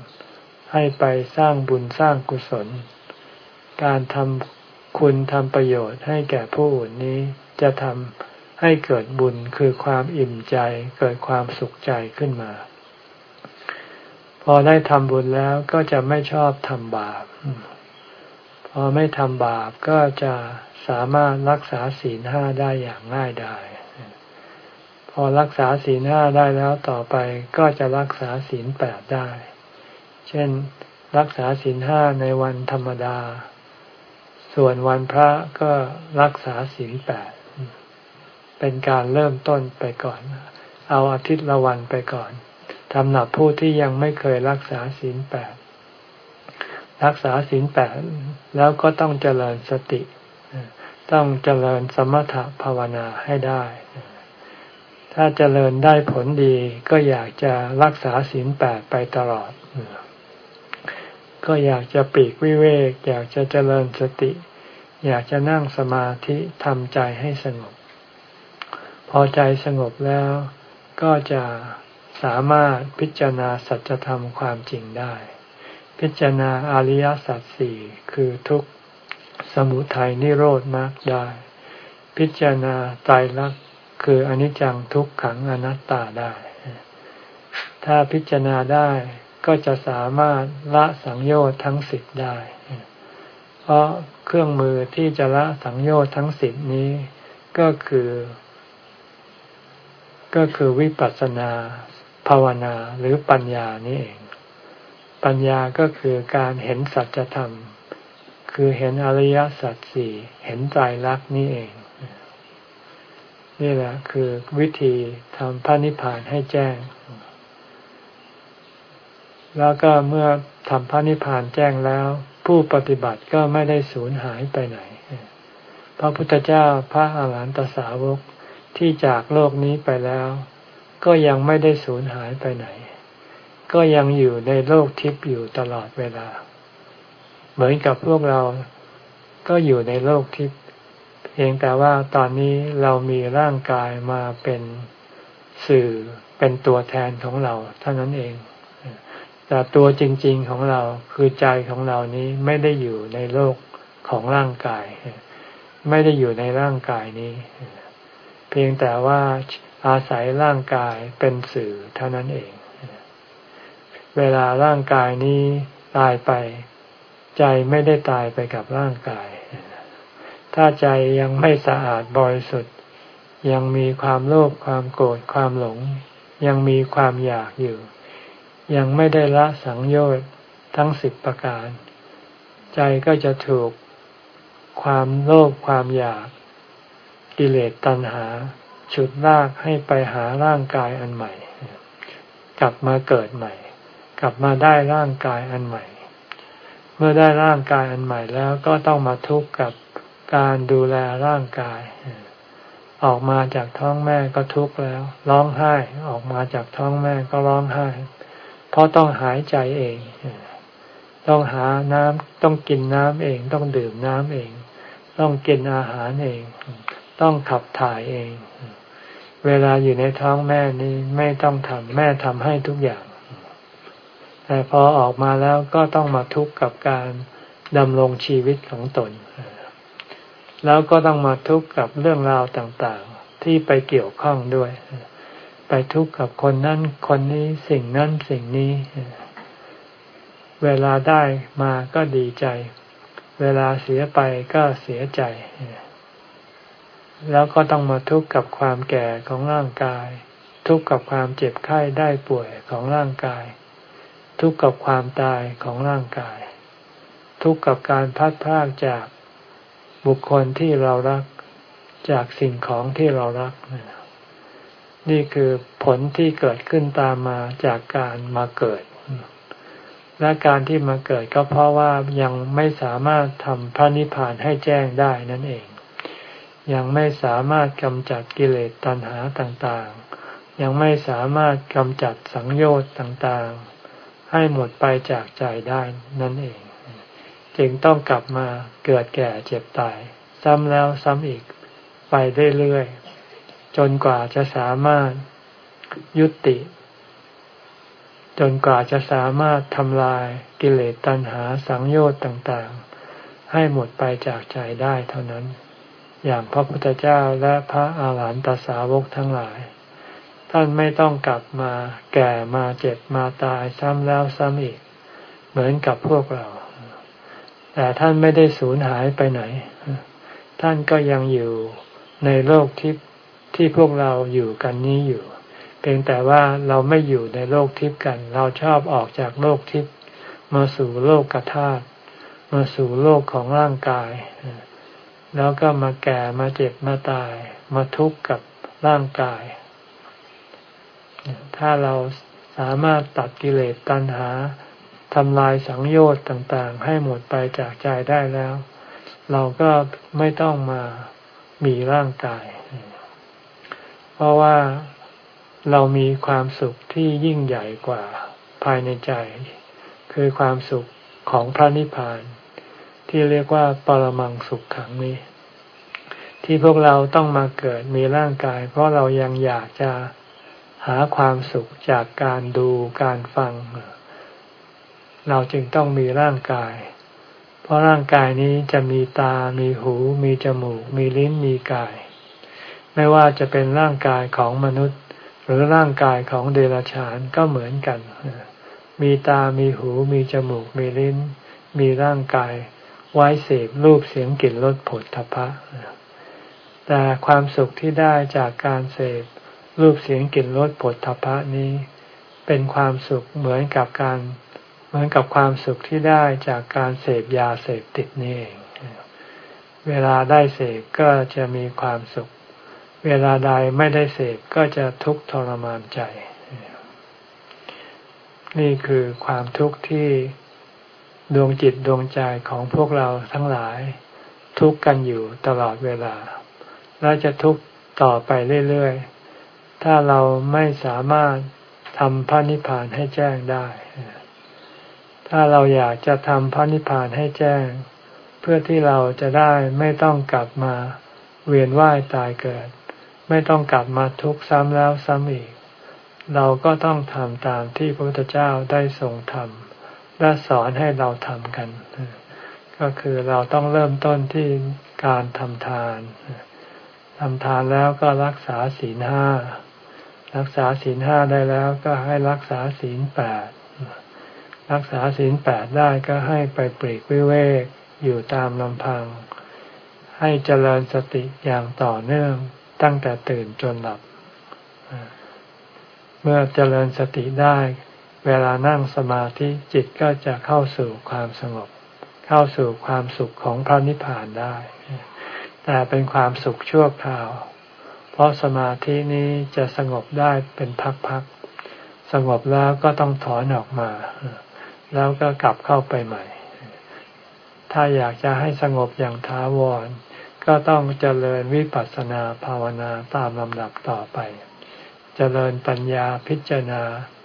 ให้ไปสร้างบุญสร้างกุศล การทำคุณทำประโยชน์ให้แก่ผู้อื่นนี้จะทำให้เกิดบุญคือความอิ่มใจเกิดความสุขใจขึ้นมา พอได้ทำบุญแล้วก็จะไม่ชอบทำบาป พอไม่ทำบาปก็จะสามารถรักษาศีลห้าได้อย่างง่ายดายพอรักษาศีลห้าได้แล้วต่อไปก็จะรักษาศีลแปดได้ เช่น รักษาศีลห้าในวันธรรมดา ส่วนวันพระก็รักษาศีลแปด เป็นการเริ่มต้นไปก่อน เอาอาทิตย์ละวันไปก่อน สำหรับผู้ที่ยังไม่เคยรักษาศีลแปดรักษาศีลแปดแล้วก็ต้องเจริญสติ ต้องเจริญสมถภาวนาให้ได้ ถ้าเจริญได้ผลดีก็อยากจะรักษาศีลแปดไปตลอด ก็อยากจะปีกวิเวก อยากจะเจริญสติ อยากจะนั่งสมาธิทำใจให้สงบ พอใจสงบแล้วก็จะ สามารถพิจารณาสัจธรรมความจริงได้ พิจารณาอริยสัจสี่คือทุกข์สมุทัยนิโรธมากได้ พิจารณาไตรลักคืออนิจจังทุกขังอนัตตาได้ ถ้าพิจารณาได้ก็จะสามารถละสังโยชน์ทั้งสิบได้ เพราะเครื่องมือที่จะละสังโยชน์ทั้งสิบนี้ก็คือ ก็คือวิปัสสนา ภาวนาหรือปัญญานี่เอง ปัญญาก็คือการเห็นสัจธรรม คือเห็นอริยสัจสี่เห็นใจรักนี่เอง นี่แหละคือวิธีทำพระนิพพานให้แจ้ง แล้วก็เมื่อทำพระนิพพานแจ้งแล้ว ผู้ปฏิบัติก็ไม่ได้สูญหายไปไหน พระพุทธเจ้าพระอาหารหันตสาวกที่จากโลกนี้ไปแล้ว ก็ยังไม่ได้สูญหายไปไหน ก็ยังอยู่ในโลกทิพย์อยู่ตลอดเวลา เหมือนกับพวกเราก็อยู่ในโลกทิพย์เพียงแต่ว่าตอนนี้เรามีร่างกายมาเป็นสื่อเป็นตัวแทนของเราเท่านั้นเอง แต่ตัวจริง ๆของเราคือใจของเรานี้ไม่ได้อยู่ในโลกของร่างกาย ไม่ได้อยู่ในร่างกายนี้ เพียงแต่ว่า อาศัยร่างกายเป็นสื่อเท่านั้นเอง เวลาร่างกายนี้ตายไป ใจไม่ได้ตายไปกับร่างกาย ถ้าใจยังไม่สะอาดบริสุทธิ์ ยังมีความโลภความโกรธความหลง ยังมีความอยากอยู่ ยังไม่ได้ละสังโยชน์ทั้งสิบประการ ใจก็จะถูกความโลภความอยากกิเลสตัณหา ฉุดลากให้ไปหาร่างกายอันใหม่ กลับมาเกิดใหม่ กลับมาได้ร่างกายอันใหม่ เมื่อได้ร่างกายอันใหม่แล้วก็ต้องมาทุกข์กับการดูแลร่างกาย ออกมาจากท้องแม่ก็ทุกข์แล้ว ร้องไห้ออกมาจากท้องแม่ก็ร้องไห้ เพราะต้องหายใจเอง ต้องหาน้ำต้องกินน้ำเอง ต้องดื่มน้ำเอง ต้องกินอาหารเอง ต้องขับถ่ายเอง เวลาอยู่ในท้องแม่นี้ไม่ต้องทำแม่ทำให้ทุกอย่าง แต่พอออกมาแล้วก็ต้องมาทุกข์กับการดำรงชีวิตของตน แล้วก็ต้องมาทุกข์กับเรื่องราวต่างๆ ที่ไปเกี่ยวข้องด้วย ไปทุกข์กับคนนั้นคนนี้สิ่งนั้นสิ่งนี้ เวลาได้มาก็ดีใจ เวลาเสียไปก็เสียใจ แล้วก็ต้องมาทุกข์กับความแก่ของร่างกาย ทุกข์กับความเจ็บไข้ได้ป่วยของร่างกาย ทุกข์กับความตายของร่างกาย ทุกข์กับการพัดพากจากบุคคลที่เรารักจากสิ่งของที่เรารัก นี่คือผลที่เกิดขึ้นตามมาจากการมาเกิด และการที่มาเกิดก็เพราะว่ายังไม่สามารถทำพระนิพพานให้แจ้งได้นั่นเอง ยังไม่สามารถกำจัดกิเลสตัณหาต่างๆ ยังไม่สามารถกำจัดสังโยชน์ต่างๆ ให้หมดไปจากใจได้นั่นเอง จึงต้องกลับมาเกิดแก่เจ็บตาย ซ้ำแล้วซ้ำอีกไปเรื่อยๆจนกว่าจะสามารถยุติ จนกว่าจะสามารถทำลายกิเลสตัณหาสังโยชน์ต่างๆ ให้หมดไปจากใจได้เท่านั้น อย่างพระพุทธเจ้าและพระอาหารหันตสาวกทั้งหลาย ท่านไม่ต้องกลับมาแก่มาเจ็บมาตายซ้ำแล้วซ้ำอีก เหมือนกับพวกเรา แต่ท่านไม่ได้สูญหายไปไหน ท่านก็ยังอยู่ในโลกทิพย์ที่พวกเราอยู่กันนี้อยู่ เพียงแต่ว่าเราไม่อยู่ในโลกทิพย์กัน เราชอบออกจากโลกทิพย์มาสู่โลกกระธามาสู่โลกของร่างกาย แล้วก็มาแก่มาเจ็บมาตาย มาทุกข์กับร่างกาย ถ้าเราสามารถตัดกิเลสตัณหาทำลายสังโยชน์ต่างๆ ให้หมดไปจากใจได้แล้ว เราก็ไม่ต้องมามีร่างกาย เพราะว่าเรามีความสุขที่ยิ่งใหญ่กว่าภายในใจ คือความสุขของพระนิพพาน ที่เรียกว่าปรมังสุขขังนี้ ที่พวกเราต้องมาเกิดมีร่างกาย เพราะเรายังอยากจะหาความสุขจากการดูการฟัง เราจึงต้องมีร่างกาย เพราะร่างกายนี้จะมีตา มีหู มีจมูก มีลิ้น มีกาย ไม่ว่าจะเป็นร่างกายของมนุษย์ หรือร่างกายของเดรัจฉานก็เหมือนกัน มีตา มีหู มีจมูก มีลิ้น มีร่างกาย ไว้เสพรูปเสียงกลิ่นรสผลทพะ แต่ความสุขที่ได้จากการเสพรูปเสียงกลิ่นรสผลทพะนี้ เป็นความสุขเหมือนกับการเหมือนกับความสุขที่ได้จากการเสพยาเสพติดนี่เอง เวลาได้เสพก็จะมีความสุข เวลาใดไม่ได้เสพก็จะทุกข์ทรมานใจ นี่คือความทุกข์ที่ ดวงจิตดวงใจของพวกเราทั้งหลาย ทุกข์กันอยู่ตลอดเวลา และจะทุกข์ต่อไปเรื่อยๆ ถ้าเราไม่สามารถทำพระนิพพานให้แจ้งได้ ถ้าเราอยากจะทำพระนิพพานให้แจ้ง เพื่อที่เราจะได้ไม่ต้องกลับมาเวียนว่ายตายเกิด ไม่ต้องกลับมาทุกข์ซ้ำแล้วซ้ำอีก เราก็ต้องทำตามที่พระพุทธเจ้าได้ทรงทำ และสอนให้เราทำกัน ก็คือเราต้องเริ่มต้นที่การทำทานทำทานแล้วก็รักษาศีลห้ารักษาศีลห้าได้แล้วก็ให้รักษาศีลแปดรักษาศีลแปดได้ก็ให้ไปปรีกวิเวกอยู่ตามลำพัง ให้เจริญสติอย่างต่อเนื่องตั้งแต่ตื่นจนหลับ เมื่อเจริญสติได้ เวลานั่งสมาธิจิตก็จะเข้าสู่ความสงบ เข้าสู่ความสุขของพระนิพพานได้ แต่เป็นความสุขชั่วคราว เพราะสมาธินี้จะสงบได้เป็นพักๆ สงบแล้วก็ต้องถอนออกมา แล้วก็กลับเข้าไปใหม่ ถ้าอยากจะให้สงบอย่างท้าวร ก็ต้องเจริญวิปัสสนาภาวนาตามลำดับต่อไป เจริญปัญญาพิจารณา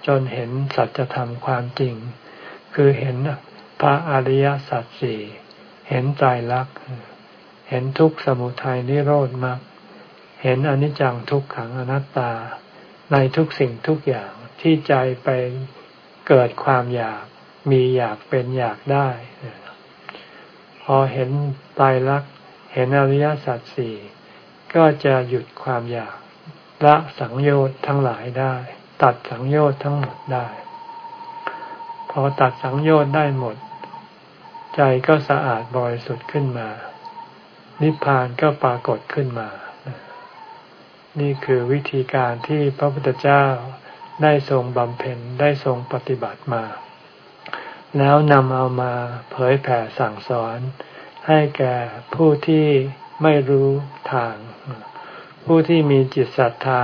จนเห็นสัจธรรมความจริง คือเห็นพระอริยสัจสี่เห็นใจรัก เห็นทุกขสมุทัยนิโรธมรรคเห็นอนิจจังทุกขังอนัตตา ในทุกสิ่งทุกอย่างที่ใจไปเกิดความอยากมีอยากเป็นอยากได้ พอเห็นตายรัก เห็นอริยสัจสี่ก็จะหยุดความอยากละสังโยชน์ทั้งหลายได้ ตัดสังโยชน์ทั้งหมดได้ พอตัดสังโยชน์ได้หมด ใจก็สะอาดบริสุทธิ์ขึ้นมา นิพพานก็ปรากฏขึ้นมา นี่คือวิธีการที่พระพุทธเจ้าได้ทรงบำเพ็ญได้ทรงปฏิบัติมา แล้วนำเอามาเผยแผ่สั่งสอน ให้แก่ผู้ที่ไม่รู้ทาง ผู้ที่มีจิตศรัทธา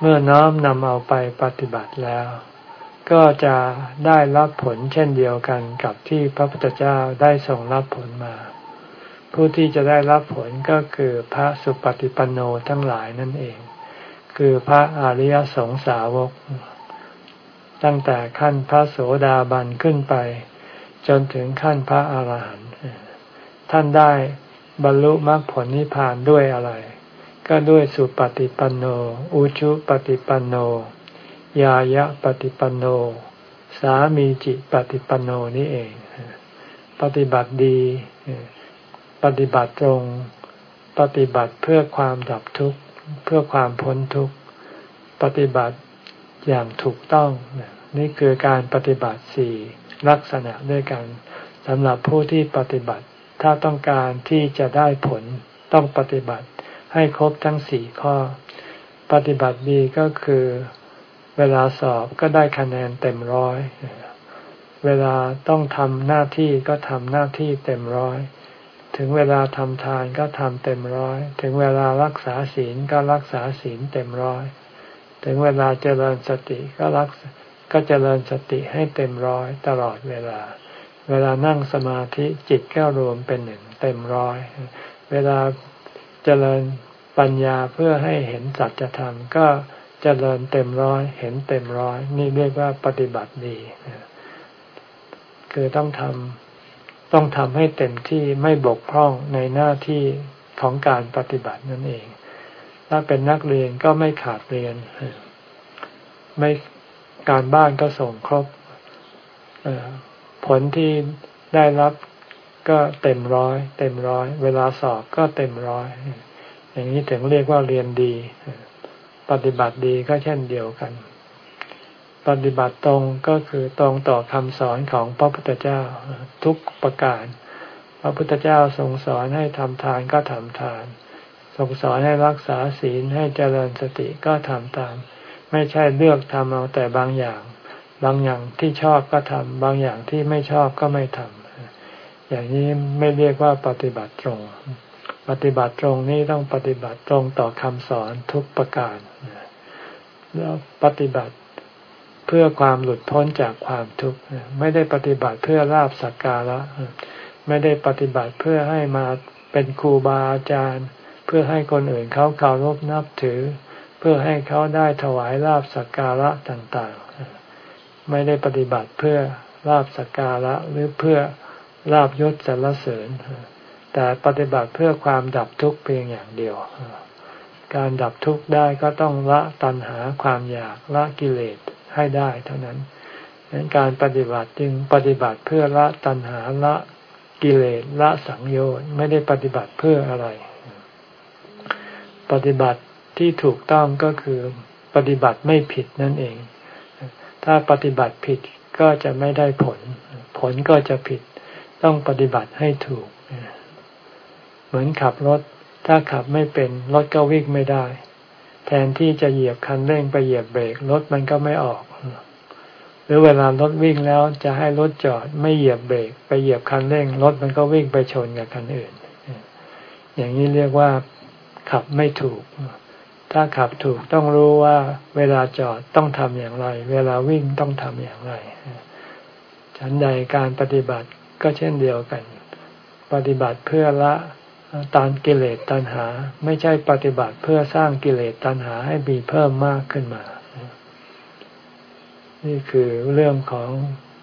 เมื่อน้อมนำเอาไปปฏิบัติแล้ว ก็จะได้รับผลเช่นเดียวกันกับที่พระพุทธเจ้าได้ทรงรับผลมา ผู้ที่จะได้รับผลก็คือพระสุปฏิปันโนทั้งหลายนั่นเอง คือพระอริยสงสาวก ตั้งแต่ขั้นพระโสดาบันขึ้นไป จนถึงขั้นพระอาหารหันต์ท่านได้บรรลุมรรคผลนิพพานด้วยอะไร ก็ด้วยสุปฏิปันโน อุชุปฏิปันโน ยายะปฏิปันโน สามีจิปฏิปันโนนี่เอง ปฏิบัติดี ปฏิบัติตรง ปฏิบัติเพื่อความดับทุกข์ เพื่อความพ้นทุกข์ ปฏิบัติอย่างถูกต้อง นี่คือการปฏิบัติสี่ลักษณะด้วยกันสำหรับผู้ที่ปฏิบัติ ถ้าต้องการที่จะได้ผลต้องปฏิบัติ ให้ครบทั้งสี่ข้อ ปฏิบัติดีก็คือเวลาสอบก็ได้คะแนนเต็มร้อย เวลาต้องทำหน้าที่ก็ทำหน้าที่เต็มร้อย ถึงเวลาทำทานก็ทำเต็มร้อย ถึงเวลารักษาศีลก็รักษาศีลเต็มร้อย ถึงเวลาเจริญสติก็รักก็เจริญสติให้เต็มร้อยตลอดเวลา เวลานั่งสมาธิจิตก็รวมเป็นหนึ่งเต็มร้อย เวลาเจริญ ปัญญาเพื่อให้เห็นสัจธรรมก็เจริญเต็มร้อย เห็นเต็มร้อย นี่เรียกว่าปฏิบัติดี คือต้องทำต้องทำให้เต็มที่ไม่บกพร่องในหน้าที่ของการปฏิบัตินั่นเอง ถ้าเป็นนักเรียนก็ไม่ขาดเรียน ไม่การบ้านก็ส่งครบผลที่ได้รับก็เต็มร้อย เต็มร้อย เวลาสอบก็เต็มร้อย อย่างนี้ถึงเรียกว่าเรียนดี ปฏิบัติดีก็เช่นเดียวกัน ปฏิบัติตรงก็คือตรงต่อคำสอนของพระพุทธเจ้าทุกประการ พระพุทธเจ้าทรงสอนให้ทำทานก็ทำทานทรงสอนให้รักษาศีลให้เจริญสติก็ทำตาม ไม่ใช่เลือกทำเอาแต่บางอย่าง บางอย่างที่ชอบก็ทำบางอย่างที่ไม่ชอบก็ไม่ทำอย่างนี้ไม่เรียกว่าปฏิบัติตรง ปฏิบัติตรงนี้ต้องปฏิบัติตรงต่อคำสอนทุกประการแล้วปฏิบัติเพื่อความหลุดพ้นจากความทุกข์ไม่ได้ปฏิบัติเพื่อลาบสักการะไม่ได้ปฏิบัติเพื่อให้มาเป็นครูบาอาจารย์ เพื่อให้คนอื่นเขาเคารพนับถือ เพื่อให้เขาได้ถวายลาบสักการะต่างๆ ไม่ได้ปฏิบัติเพื่อลาบสักการะหรือเพื่อลาบยศสรรเสริญ แต่ปฏิบัติเพื่อความดับทุกข์เพียงอย่างเดียว การดับทุกข์ได้ก็ต้องละตัณหาความอยากละกิเลสให้ได้เท่านั้นดังนั้นการปฏิบัติจึงปฏิบัติเพื่อละตัณหาละกิเลสละสังโยชน์ไม่ได้ปฏิบัติเพื่ออะไร ปฏิบัติที่ถูกต้องก็คือปฏิบัติไม่ผิดนั่นเอง ถ้าปฏิบัติผิดก็จะไม่ได้ผล ผลก็จะผิด ต้องปฏิบัติให้ถูก เหมือนขับรถ ถ้าขับไม่เป็นรถก็วิ่งไม่ได้ แทนที่จะเหยียบคันเร่งไปเหยียบเบรกรถมันก็ไม่ออก หรือเวลารถวิ่งแล้วจะให้รถจอดไม่เหยียบเบรกไปเหยียบคันเร่งรถมันก็วิ่งไปชนกับคันอื่น อย่างนี้เรียกว่าขับไม่ถูก ถ้าขับถูกต้องรู้ว่าเวลาจอดต้องทำอย่างไร เวลาวิ่งต้องทำอย่างไร ฉันใดการปฏิบัติก็เช่นเดียวกัน ปฏิบัติเพื่อละ ตานกิเลสตัณหา ไม่ใช่ปฏิบัติเพื่อสร้างกิเลสตัณหาให้มีเพิ่มมากขึ้นมา นี่คือเรื่องของ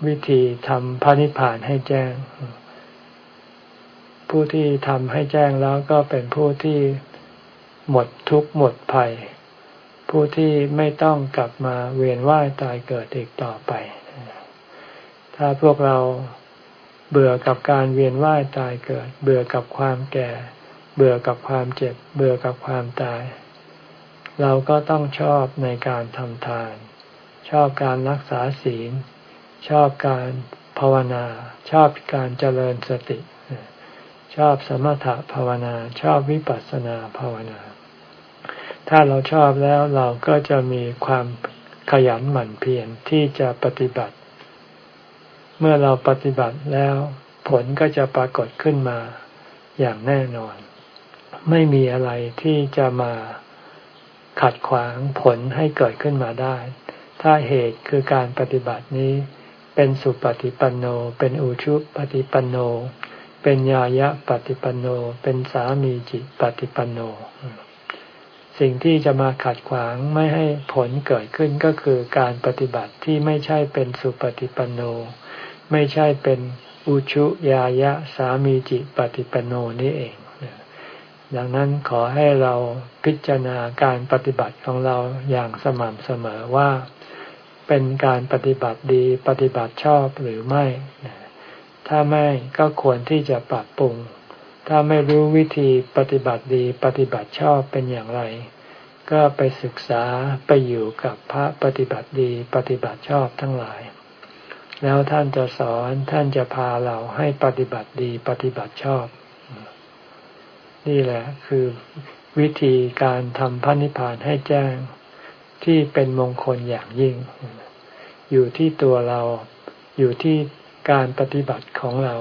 วิธีทำพระนิพพานให้แจ้ง ผู้ที่ทำให้แจ้งแล้วก็เป็นผู้ที่หมดทุกข์หมดภัย ผู้ที่ไม่ต้องกลับมาเวียนว่ายตายเกิดอีกต่อไป ถ้าพวกเรา เบื่อกับการเวียนว่ายตายเกิด เบื่อกับความแก่ เบื่อกับความเจ็บ เบื่อกับความตาย เราก็ต้องชอบในการทำทาน ชอบการรักษาศีล ชอบการภาวนา ชอบการเจริญสติ ชอบสมถะภาวนา ชอบวิปัสสนาภาวนา ถ้าเราชอบแล้วเราก็จะมีความขยันหมั่นเพียรที่จะปฏิบัติ เมื่อเราปฏิบัติแล้ว ผลก็จะปรากฏขึ้นมาอย่างแน่นอน ไม่มีอะไรที่จะมาขัดขวางผลให้เกิดขึ้นมาได้ ถ้าเหตุคือการปฏิบัตินี้เป็นสุปฏิปันโน เป็นอุชุปฏิปันโน เป็นญาญะปฏิปันโน เป็นสามีจิตปฏิปันโน สิ่งที่จะมาขัดขวางไม่ให้ผลเกิดขึ้นก็คือการปฏิบัติที่ไม่ใช่เป็นสุปฏิปันโน ไม่ใช่เป็นอุชุยายะสามีจิตปฏิปโนนี่เองดังนั้นขอให้เราพิจารณาการปฏิบัติของเราอย่างสม่ำเสมอว่าเป็นการปฏิบัติดีปฏิบัติชอบหรือไม่ ถ้าไม่ก็ควรที่จะปรับปรุง ถ้าไม่รู้วิธีปฏิบัติดีปฏิบัติชอบเป็นอย่างไร ก็ไปศึกษาไปอยู่กับพระปฏิบัติดีปฏิบัติชอบทั้งหลาย แล้วท่านจะสอนท่านจะพาเราให้ปฏิบัติดีปฏิบัติชอบ นี่แหละ คือวิธีการทำพระนิพพานให้แจ้งที่เป็นมงคลอย่างยิ่ง อยู่ที่ตัวเราอยู่ที่การปฏิบัติของเรา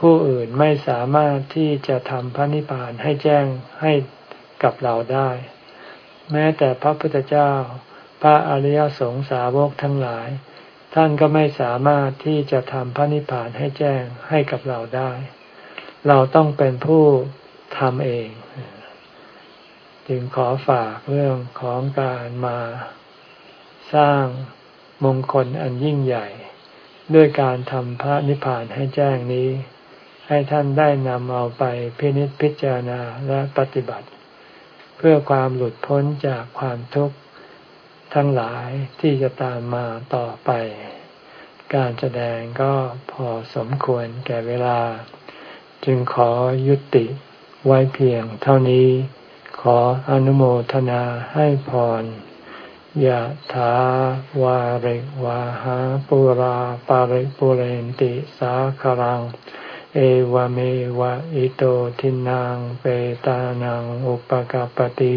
ผู้อื่นไม่สามารถที่จะทำพระนิพพานให้แจ้งให้กับเราได้ แม้แต่พระพุทธเจ้า พระอริยสงสาวกทั้งหลาย ท่านก็ไม่สามารถที่จะทำพระนิพพานให้แจ้งให้กับเราได้ เราต้องเป็นผู้ทำเอง จึงขอฝากเรื่องของการมาสร้างมงคลอันยิ่งใหญ่ ด้วยการทำพระนิพพานให้แจ้งนี้ ให้ท่านได้นำเอาไปพินิจพิจารณาและปฏิบัติ เพื่อความหลุดพ้นจากความทุกข์ ทั้งหลายที่จะตามมาต่อไป การแสดงก็พอสมควรแก่เวลา จึงขอยุติไว้เพียงเท่านี้ ขออนุโมทนาให้พรยะถาวาริวาหาปุราปาริปุเรนติสาครัง เอวเมวะอิโตทินังเปตานังอุปกาปติ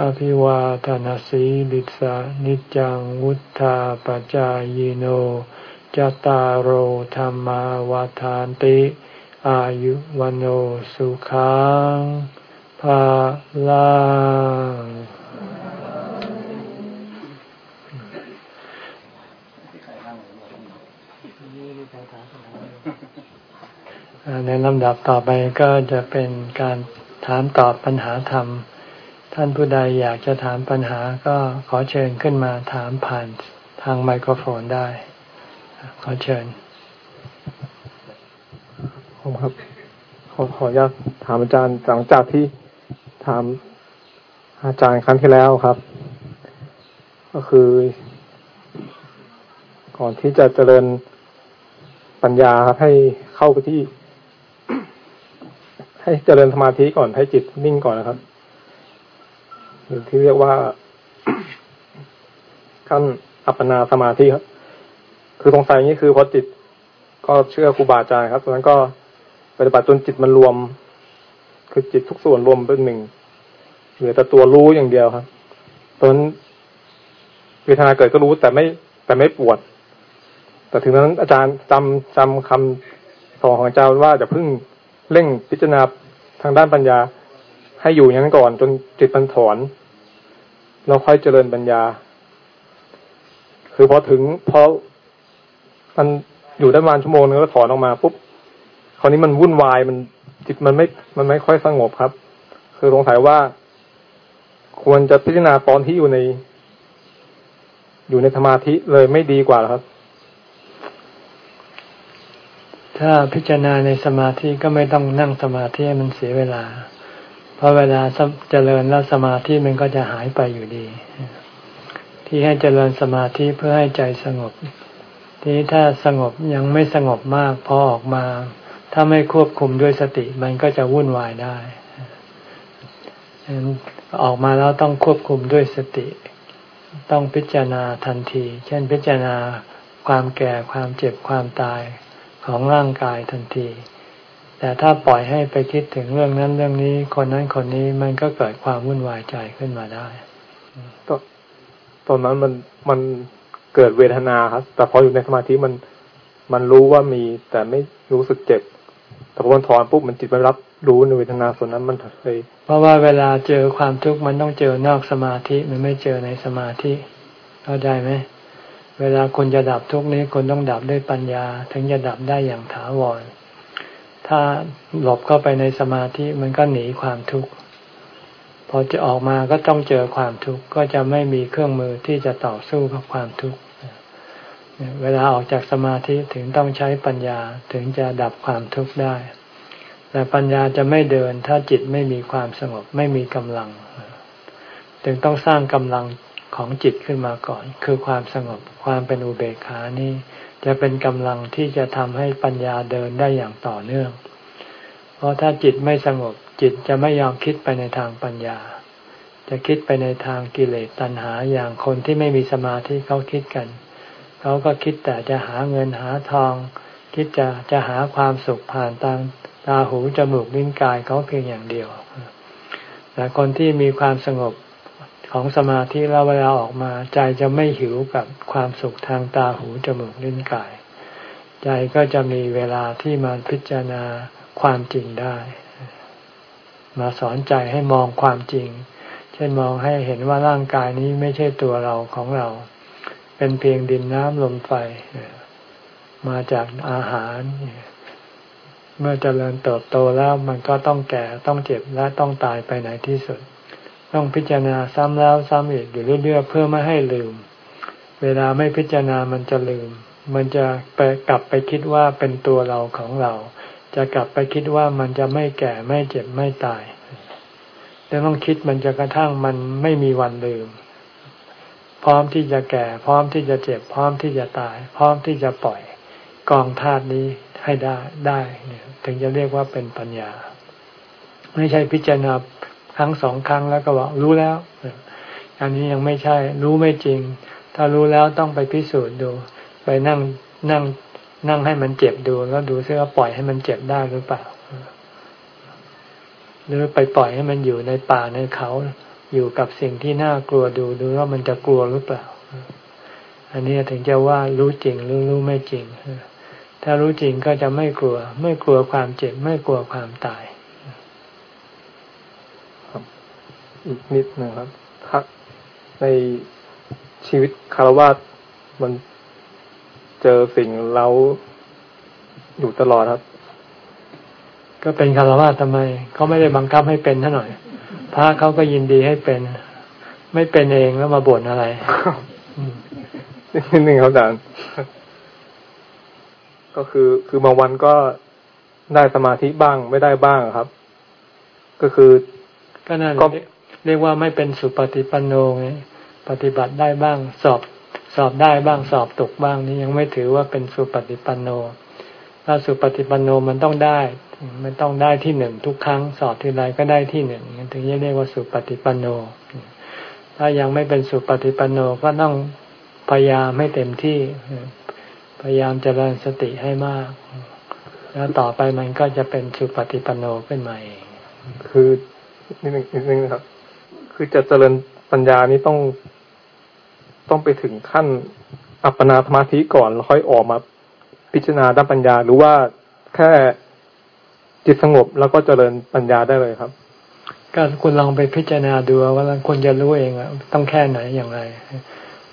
อภิวาทานสีลิสานิจังวุธาปจายโนจตารโหธรรมวาทานติ อายุวันโอสุขังภาลังในลำดับต่อไปก็จะเป็นการถามตอบปัญหาธรรม ท่านผู้ใดอยากจะถามปัญหาก็ขอเชิญขึ้นมาถามผ่านทางไมโครโฟนได้ ขอเชิญผมครับขอขออนุญาตถามอาจารย์หลังจากที่ถามอาจารย์ครั้งที่แล้วครับ ก็คือ ก่อนที่จะเจริญปัญญาครับให้เข้าไปที่ ให้เจริญสมาธิก่อนให้จิตนิ่งก่อนนะครับ ที่เรียกว่าขั้นอัปปนาสมาธิครับ คือสงสัยนี้คือพอจิตก็เชื่อครูบาอาจารย์ครับตอนนั้นก็ปฏิบัติจนจิตมันรวม คือจิตทุกส่วนรวมเป็นหนึ่งเหลือแต่ตัวรู้อย่างเดียวครับตอนนั้นเวทนาเกิดก็รู้แต่ไม่ แต่ไม่ปวด แต่ถึงนั้นอาจารย์จำจำคำสอนของอาจารย์ว่าจะพึ่งเร่งพิจารณาทางด้านปัญญาให้อยู่อย่างนั้นก่อน จนจิตมันถอน เราค่อยเจริญปัญญา คือพอถึงพอมันอยู่ได้ประมาณชั่วโมงนึงก็ถอนออกมาปุ๊บคราวนี้มันวุ่นวายมันจิตมันไม่มันไม่ค่อยสงบครับ คือสงสัยว่า ควรจะพิจารณาตอนที่อยู่ใน อยู่ในสมาธิเลยไม่ดีกว่าครับ ถ้าพิจารณาในสมาธิก็ไม่ต้องนั่งสมาธิให้มันเสียเวลา เพราะเวลาเจริญแล้วสมาธิมันก็จะหายไปอยู่ดี ที่ให้เจริญสมาธิเพื่อให้ใจสงบ ทีนี้ถ้าสงบยังไม่สงบมากพอออกมา ถ้าไม่ควบคุมด้วยสติมันก็จะวุ่นวายได้ออกมาแล้วต้องควบคุมด้วยสติ ต้องพิจารณาทันที เช่นพิจารณาความแก่ความเจ็บความตายของร่างกายทันที แต่ถ้าปล่อยให้ไปคิดถึงเรื่องนั้นเรื่องนี้ คนนั้นคนนี้มันก็เกิดความวุ่นวายใจขึ้นมาได้ตอนตอนนั้นมันมันเกิดเวทนาครับ แต่พออยู่ในสมาธิมันมันรู้ว่ามี แต่ไม่รู้สึกเจ็บ แต่พอมันถอนปุ๊บมันจิตไปรับรู้ในเวทนาส่วนนั้นมันเลยเพราะว่าเวลาเจอความทุกข์มันต้องเจอนอกสมาธิมันไม่เจอในสมาธิเข้าใจไหมเวลาคนจะดับทุกข์นี้คนต้องดับด้วยปัญญา ถึงจะดับได้อย่างถาวร ถ้าหลบเข้าไปในสมาธิมันก็หนีความทุกข์พอจะออกมาก็ต้องเจอความทุกข์ก็จะไม่มีเครื่องมือที่จะต่อสู้กับความทุกข์เวลาออกจากสมาธิถึงต้องใช้ปัญญาถึงจะดับความทุกข์ได้ แต่ปัญญาจะไม่เดินถ้าจิตไม่มีความสงบไม่มีกำลังถึงต้องสร้างกำลังของจิตขึ้นมาก่อน คือความสงบความเป็นอุเบกขานี่ จะเป็นกำลังที่จะทำให้ปัญญาเดินได้อย่างต่อเนื่อง เพราะถ้าจิตไม่สงบจิตจะไม่ยอมคิดไปในทางปัญญา จะคิดไปในทางกิเลสตัณหาอย่างคนที่ไม่มีสมาธิเขาคิดกัน เขาก็คิดแต่จะหาเงินหาทอง คิดจะจะหาความสุขผ่านทางตาหูจมูกลิ้นกายเขาเพียงอย่างเดียวแต่คนที่มีความสงบ ของสมาธิแล้วเวลาออกมาใจจะไม่หิวกับความสุขทางตาหูจมูกลิ้นกาย ใจก็จะมีเวลาที่มาพิจารณาความจริงได้ มาสอนใจให้มองความจริง เช่นมองให้เห็นว่าร่างกายนี้ไม่ใช่ตัวเราของเรา เป็นเพียงดินน้ำลมไฟ มาจากอาหาร เมื่อเจริญเติบโตแล้วมันก็ต้องแก่ต้องเจ็บและต้องตายไปไหนที่สุด ต้องพิจารณาซ้ำแล้วซ้ำอีกอยู่เรื่อยๆเพื่อไม่ให้ลืม เวลาไม่พิจารณามันจะลืม มันจะไปกลับไปคิดว่าเป็นตัวเราของเรา จะกลับไปคิดว่ามันจะไม่แก่ไม่เจ็บไม่ตายแต่ต้องคิดมันจะกระทั่งมันไม่มีวันลืม พร้อมที่จะแก่ พร้อมที่จะเจ็บ พร้อมที่จะตาย พร้อมที่จะปล่อยกองธาตุนี้ให้ได้ได้เนี่ยถึงจะเรียกว่าเป็นปัญญา ไม่ใช่พิจารณา ครั้งสองครั้งแล้วก็บอกรู้แล้ว อันนี้ยังไม่ใช่ รู้ไม่จริง ถ้ารู้แล้วต้องไปพิสูจน์ดู ไปนั่งนั่งนั่งให้มันเจ็บดู แล้วดูซิว่าปล่อยให้มันเจ็บได้หรือเปล่า หรือไปปล่อยให้มันอยู่ในป่าในเขาอยู่กับสิ่งที่น่ากลัวดูดูว่ามันจะกลัวหรือเปล่า อันนี้ถึงจะว่ารู้จริงหรือรู้ไม่จริง ถ้ารู้จริงก็จะไม่กลัว ไม่กลัวความเจ็บ ไม่กลัวความตาย อีกนิดนึงครับถ้าในชีวิตคารวะมันเจอสิ่งเราอยู่ตลอดครับ ก็เป็นคารวะทำไมเขาไม่ได้บังคับให้เป็นท่าหน่อยพระเขาก็ยินดีให้เป็น ไม่เป็นเองแล้วมาบ่นอะไรนิดนึงครับอาจารย์ก็คือคือบางวันก็ได้สมาธิบ้างไม่ได้บ้างครับ ก็คือก็นั่น เรียกว่าไม่เป็นสุปฏิปันโนปฏิบัติได้บ้างสอบสอบได้บ้างสอบตกบ้างนี่ยังไม่ถือว่าเป็นสุปฏิปันโน ถ้าสุปฏิปันโนมันต้องได้ มันต้องได้ที่หนึ่งทุกครั้ง สอบทีไรก็ได้ที่หนึ่งถึงจะเรียกว่าสุปฏิปันโน ถ้ายังไม่เป็นสุปฏิปันโนก็ต้องพยายามให้เต็มที่ พยายามเจริญสติให้มาก แล้วต่อไปมันก็จะเป็นสุปฏิปันโนขึ้นมาเองคือนิดนึงนิดนึงครับ คือจะเจริญปัญญานี้ต้องต้องไปถึงขั้นอัปปนาสมาธิก่อนแล้วค่อยออกมาพิจารณาด้านปัญญา หรือว่าแค่จิตสงบแล้วก็เจริญปัญญาได้เลยครับก็คุณลองไปพิจารณาดูว่าคุณจะรู้เองอะต้องแค่ไหนอย่างไร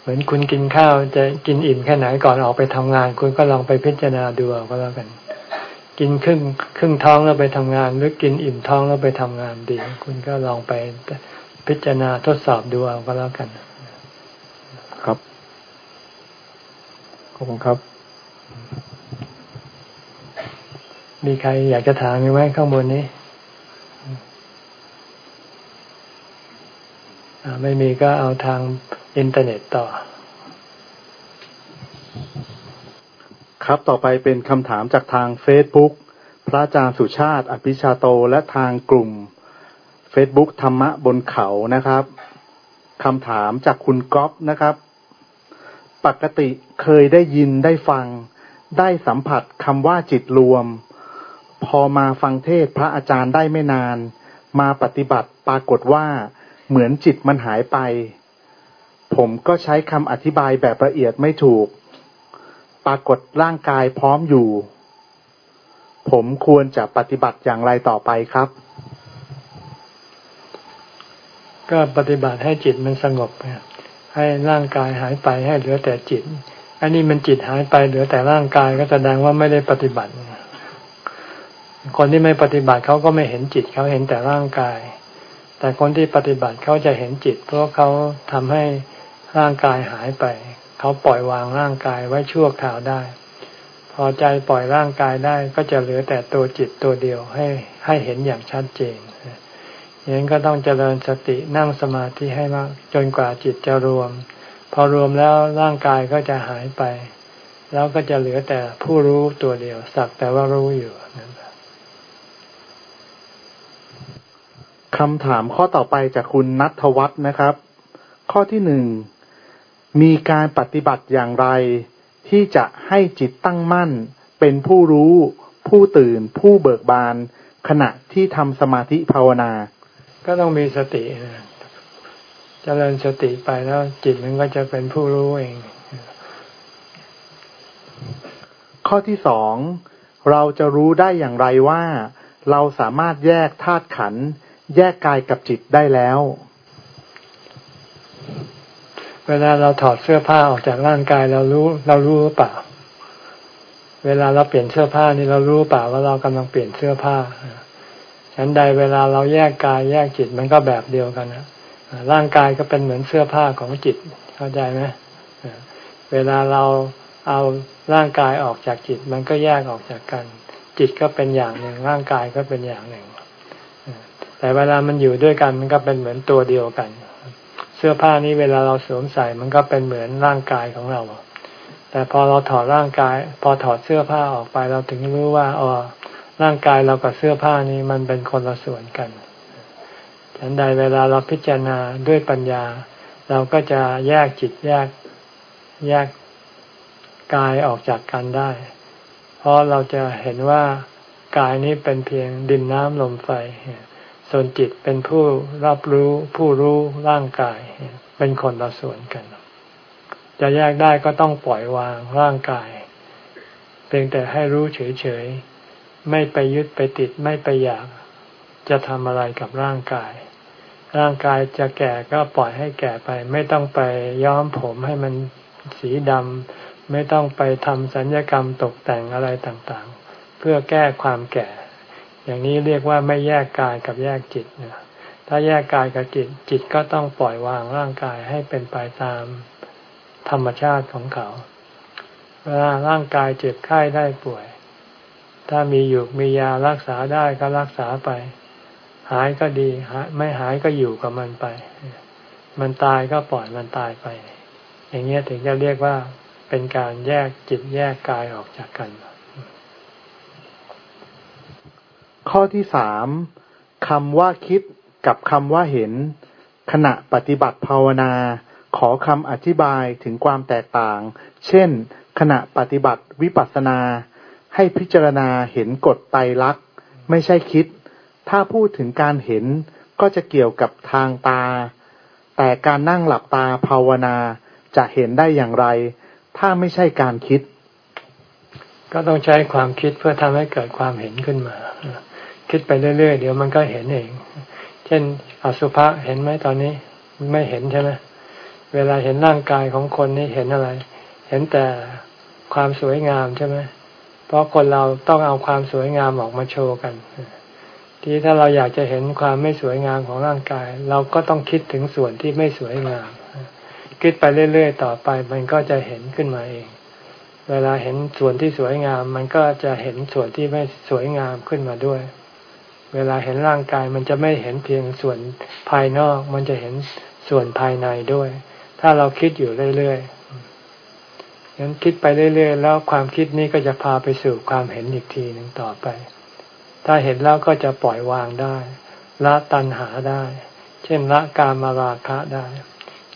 เหมือนคุณกินข้าวจะกินอิ่มแค่ไหนก่อนออกไปทำงาน คุณก็ลองไปพิจารณาดูก็แล้วกัน กินครึ่งครึ่งท้องแล้วไปทำงาน หรือกินอิ่มท้องแล้วไปทำงานดี คุณก็ลองไป พิจารณาทดสอบดูเอาก็แล้วกัน ครับขอบคุณครับ มีใครอยากจะถามไหมข้างบนนี้ไม่มีก็เอาทางอินเทอร์เน็ตต่อ ครับต่อไปเป็นคำถามจากทางเฟซบุ๊กพระอาจารย์สุชาติ อภิชาโตและทางกลุ่ม Facebook ธรรมะบนเขานะครับคำถามจากคุณก๊อฟนะครับ ปกติเคยได้ยินได้ฟัง ได้สัมผัสคำว่าจิตรวม พอมาฟังเทศพระอาจารย์ได้ไม่นาน มาปฏิบัติปรากฏว่าเหมือนจิตมันหายไป ผมก็ใช้คำอธิบายแบบละเอียดไม่ถูก ปรากฏร่างกายพร้อมอยู่ ผมควรจะปฏิบัติอย่างไรต่อไปครับ ก็ปฏิบัติให้จิตมันสงบให้ร่างกายหายไปให้เหลือแต่จิต อันนี้มันจิตหายไปเหลือแต่ร่างกายก็แสดงว่าไม่ได้ปฏิบัติ คนที่ไม่ปฏิบัติเขาก็ไม่เห็นจิตเขาเห็นแต่ร่างกาย แต่คนที่ปฏิบัติเขาจะเห็นจิต เพราะเขาทำให้ร่างกายหายไป เขาปล่อยวางร่างกายไว้ชั่วคราวได้ พอใจปล่อยร่างกายได้ก็จะเหลือแต่ตัวจิตตัวเดียวให้ให้เห็นอย่างชัดเจน อย่างนั้นก็ต้องเจริญสตินั่งสมาธิให้มากจนกว่าจิตจะรวม พอรวมแล้วร่างกายก็จะหายไป แล้วก็จะเหลือแต่ผู้รู้ตัวเดียวสักแต่ว่ารู้อยู่นั่นคำถามข้อต่อไปจากคุณนัทวัฒน์นะครับ ข้อที่หนึ่งมีการปฏิบัติอย่างไร ที่จะให้จิตตั้งมั่น เป็นผู้รู้ ผู้ตื่น ผู้เบิกบาน ขณะที่ทำสมาธิภาวนา ก็ต้องมีสตินะเจริญสติไปแล้ว จิตมันก็จะเป็นผู้รู้เอง ข้อที่สองเราจะรู้ได้อย่างไรว่า เราสามารถแยกธาตุขันแยกกายกับจิตได้แล้ว เวลาเราถอดเสื้อผ้าออกจากร่างกายเรารู้ เรารู้หรือเปล่า เวลาเราเปลี่ยนเสื้อผ้านี่เรารู้เปล่าว่าเรากำลังเปลี่ยนเสื้อผ้า ฉันใดเวลาเราแยกกายแยกจิตมันก็แบบเดียวกันนะร่างกายก็เป็นเหมือนเสื้อผ้าของจิตเข้าใจไหมเวลาเราเอาร่างกายออกจากจิต มันก็แยกออกจากกัน จิตก็เป็นอย่างหนึ่ง ร่างกายก็เป็นอย่างหนึ่ง แต่เวลามันอยู่ด้วยกันมันก็เป็นเหมือนตัวเดียวกัน เสื้อผ้านี้เวลาเราสวมใส่มันก็เป็นเหมือนร่างกายของเรา แต่พอเราถอดร่างกาย พอถอดเสื้อผ้าออกไปเราถึงรู้ว่าอ๋อ ร่างกายเรากับเสื้อผ้านี้มันเป็นคนละส่วนกันฉันใดเวลาเราพิจารณาด้วยปัญญา เราก็จะแยกจิตแยกแยกกายออกจากกันได้ เพราะเราจะเห็นว่ากายนี้เป็นเพียงดินน้ำลมไฟ ส่วนจิตเป็นผู้รับรู้ผู้รู้ร่างกาย เป็นคนละส่วนกัน จะแยกได้ก็ต้องปล่อยวางร่างกาย เพียงแต่ให้รู้เฉยๆ ไม่ไปยึดไปติดไม่ไปอยาก จะทำอะไรกับร่างกาย ร่างกายจะแก่ก็ปล่อยให้แก่ไป ไม่ต้องไปย้อมผมให้มันสีดำไม่ต้องไปทำสัญญกรรมตกแต่งอะไรต่างๆ เพื่อแก้ความแก่ อย่างนี้เรียกว่าไม่แยกกายกับแยกจิตนะถ้าแยกกายกับจิตจิตก็ต้องปล่อยวางร่างกายให้เป็นไปตามธรรมชาติของเขาเวลาร่างกายเจ็บไข้ได้ป่วย ถ้ามีอยู่มียารักษาได้ก็รักษาไป หายก็ดีไม่หายก็อยู่กับมันไป มันตายก็ปล่อยมันตายไป อย่างเงี้ยถึงจะเรียกว่าเป็นการแยกจิตแยกกายออกจากกัน ข้อที่สามคำว่าคิดกับคำว่าเห็น ขณะปฏิบัติภาวนา ขอคำอธิบายถึงความแตกต่าง เช่น ขณะปฏิบัติวิปัสสนา ให้พิจารณาเห็นกฎไตรลักษณ์ไม่ใช่คิด ถ้าพูดถึงการเห็นก็จะเกี่ยวกับทางตา แต่การนั่งหลับตาภาวนาจะเห็นได้อย่างไร ถ้าไม่ใช่การคิด ก็ต้องใช้ความคิดเพื่อทำให้เกิดความเห็นขึ้นมา คิดไปเรื่อยๆ เดี๋ยวมันก็เห็นเอง เช่นอสุภะเห็นไหมตอนนี้ ไม่เห็นใช่ไหมเวลาเห็นร่างกายของคนนี่เห็นอะไร เห็นแต่ความสวยงามใช่ไหม เพราะคนเราต้องเอาความสวยงามออกมาโชว์กัน ที่ถ้าเราอยากจะเห็นความไม่สวยงามของร่างกาย เราก็ต้องคิดถึงส่วนที่ไม่สวยงาม คิดไปเรื่อยๆต่อไป มันก็จะเห็นขึ้นมาเอง เวลาเห็นส่วนที่สวยงาม มันก็จะเห็นส่วนที่ไม่สวยงามขึ้นมาด้วย เวลาเห็นร่างกายมันจะไม่เห็นเพียงส่วนภายนอก มันจะเห็นส่วนภายในด้วย ถ้าเราคิดอยู่เรื่อยๆ งั้นคิดไปเรื่อยๆ แล้วความคิดนี้ก็จะพาไปสู่ความเห็นอีกทีหนึ่งต่อไป ถ้าเห็นแล้วก็จะปล่อยวางได้ ละตัณหาได้ เช่นละกามราคะได้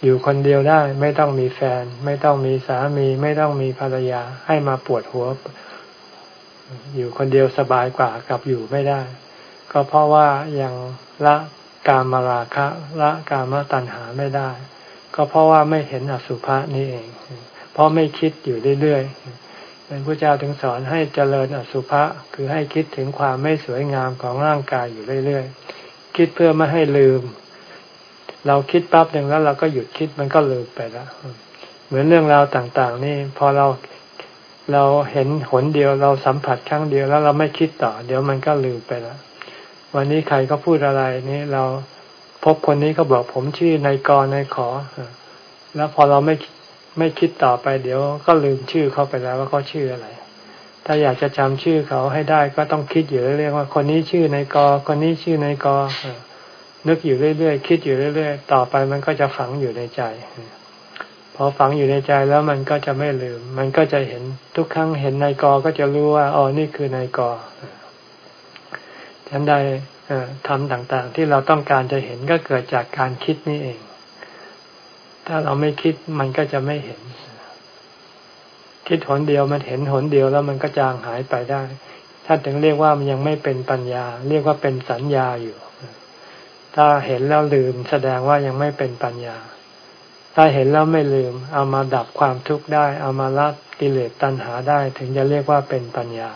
อยู่คนเดียวได้ไม่ต้องมีแฟน ไม่ต้องมีสามี ไม่ต้องมีภรรยาให้มาปวดหัว อยู่คนเดียวสบายกว่ากับอยู่ไม่ได้ ก็เพราะว่ายังละกามราคะละกามตัณหาไม่ได้ ก็เพราะว่าไม่เห็นอสุภะนี่เองเราะไม่คิดอยู่เรื่อยๆเป็นพระเจ้าถึงสอนให้เจริญอสุภะคือให้คิดถึงความไม่สวยงามของร่างกายอยู่เรื่อยๆ คิดเพื่อไม่ให้ลืม เราคิดปั๊บหนึ่งแล้วเราก็หยุดคิดมันก็ลืมไปแล้วเหมือนเรื่องราวต่างๆ นี่พอเราเราเห็นหนเดียวเราสัมผัสครั้งเดียวแล้วเราไม่คิดต่อ เดี๋ยวมันก็ลืมไปแล้ววันนี้ใครก็พูดอะไรนี่เราพบคนนี้เขาบอกผมชื่อนายกรนายขอ แล้วพอเราไม่ ไม่คิดต่อไปเดี๋ยวก็ลืมชื่อเขาไปแล้วว่าเขาชื่ออะไร ถ้าอยากจะจำชื่อเขาให้ได้ก็ต้องคิดอยู่เรื่อยๆว่า คนนี้ชื่อนายกคนนี้ชื่อนายกนึกอยู่เรื่อยๆคิดอยู่เรื่อยๆต่อไปมันก็จะฝังอยู่ในใจพอฝังอยู่ในใจแล้วมันก็จะไม่ลืม มันก็จะเห็นทุกครั้งเห็นนายกก็จะรู้ว่าอ๋อนี่คือนายกฉันใดทำต่างๆ ที่เราต้องการจะเห็นก็เกิดจากการคิดนี่เอง ถ้าเราไม่คิดมันก็จะไม่เห็น คิดหนเดียวมันเห็นหนเดียวแล้วมันก็จางหายไปได้ท่านถึงเรียกว่ามันยังไม่เป็นปัญญา เรียกว่าเป็นสัญญาอยู่ ถ้าเห็นแล้วลืมแสดงว่ายังไม่เป็นปัญญา ถ้าเห็นแล้วไม่ลืม เอามาดับความทุกข์ได้ เอามาละกิเลสตัณหาได้ ถึงจะเรียกว่าเป็นปัญญา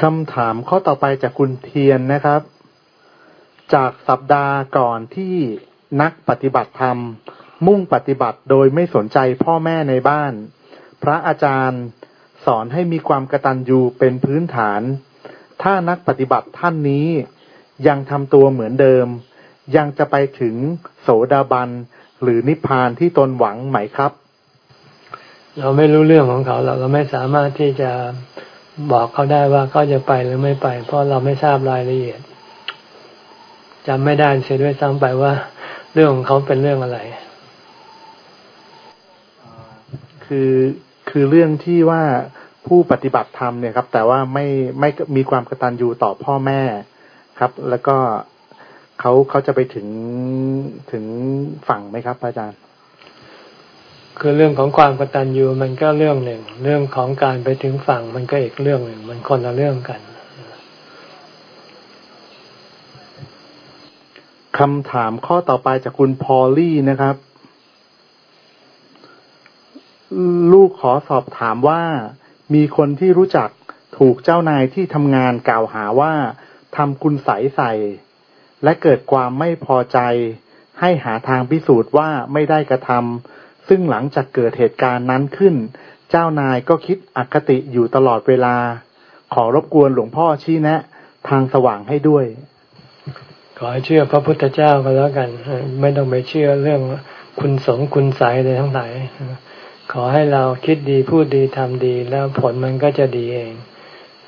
คำถามข้อต่อไปจากคุณเทียนนะครับ จากสัปดาห์ก่อนที่นักปฏิบัติธรรม มุ่งปฏิบัติโดยไม่สนใจพ่อแม่ในบ้าน พระอาจารย์สอนให้มีความกตัญญูเป็นพื้นฐาน ถ้านักปฏิบัติท่านนี้ยังทำตัวเหมือนเดิม ยังจะไปถึงโสดาบันหรือนิพพานที่ตนหวังไหมครับ เราไม่รู้เรื่องของเขาเราเราไม่สามารถที่จะบอกเขาได้ว่าเขาจะไปหรือไม่ไป เพราะเราไม่ทราบรายละเอียด จำไม่ได้เสียด้วยซ้ำไปว่า เรื่องของเขาเป็นเรื่องอะไร คือคือเรื่องที่ว่าผู้ปฏิบัติธรรมเนี่ยครับ แต่ว่าไม่ไม่มีความกตัญญูต่อพ่อแม่ครับ แล้วก็เขาเขาจะไปถึงถึงฝั่งไหมครับอาจารย์ คือเรื่องของความกตัญญูมันก็เรื่องหนึ่ง เรื่องของการไปถึงฝั่งมันก็อีกเรื่องหนึ่ง มันคนละเรื่องกัน คำถามข้อต่อไปจากคุณพอลลี่นะครับ ลูกขอสอบถามว่า มีคนที่รู้จักถูกเจ้านายที่ทำงานกล่าวหาว่าทำคุณใสใส่ และเกิดความไม่พอใจ ให้หาทางพิสูจน์ว่าไม่ได้กระทำซึ่งหลังจากเกิดเหตุการณ์นั้นขึ้น เจ้านายก็คิดอคติอยู่ตลอดเวลา ขอรบกวนหลวงพ่อชี้แนะ ทางสว่างให้ด้วย ขอให้เชื่อพระพุทธเจ้าก็แล้วกัน ไม่ต้องไปเชื่อเรื่องคุณสงคุณใสเลยทั้งหลายขอให้เราคิดดีพูดดีทำดี แล้วผลมันก็จะดีเอง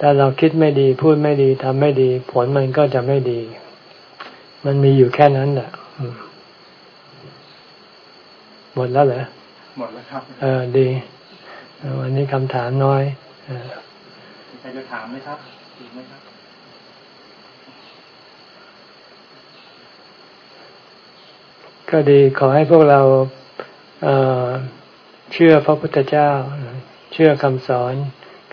ถ้าเราคิดไม่ดีพูดไม่ดีทำไม่ดี ผลมันก็จะไม่ดี มันมีอยู่แค่นั้นแหละหมดแล้วเหรอหมดแล้วครับ เออดี วันนี้คำถามน้อยใครจะถามไหมครับอีกไหมครับ ก็ดีขอให้พวกเราเเชื่อพระพุทธเจ้า เชื่อคำสอน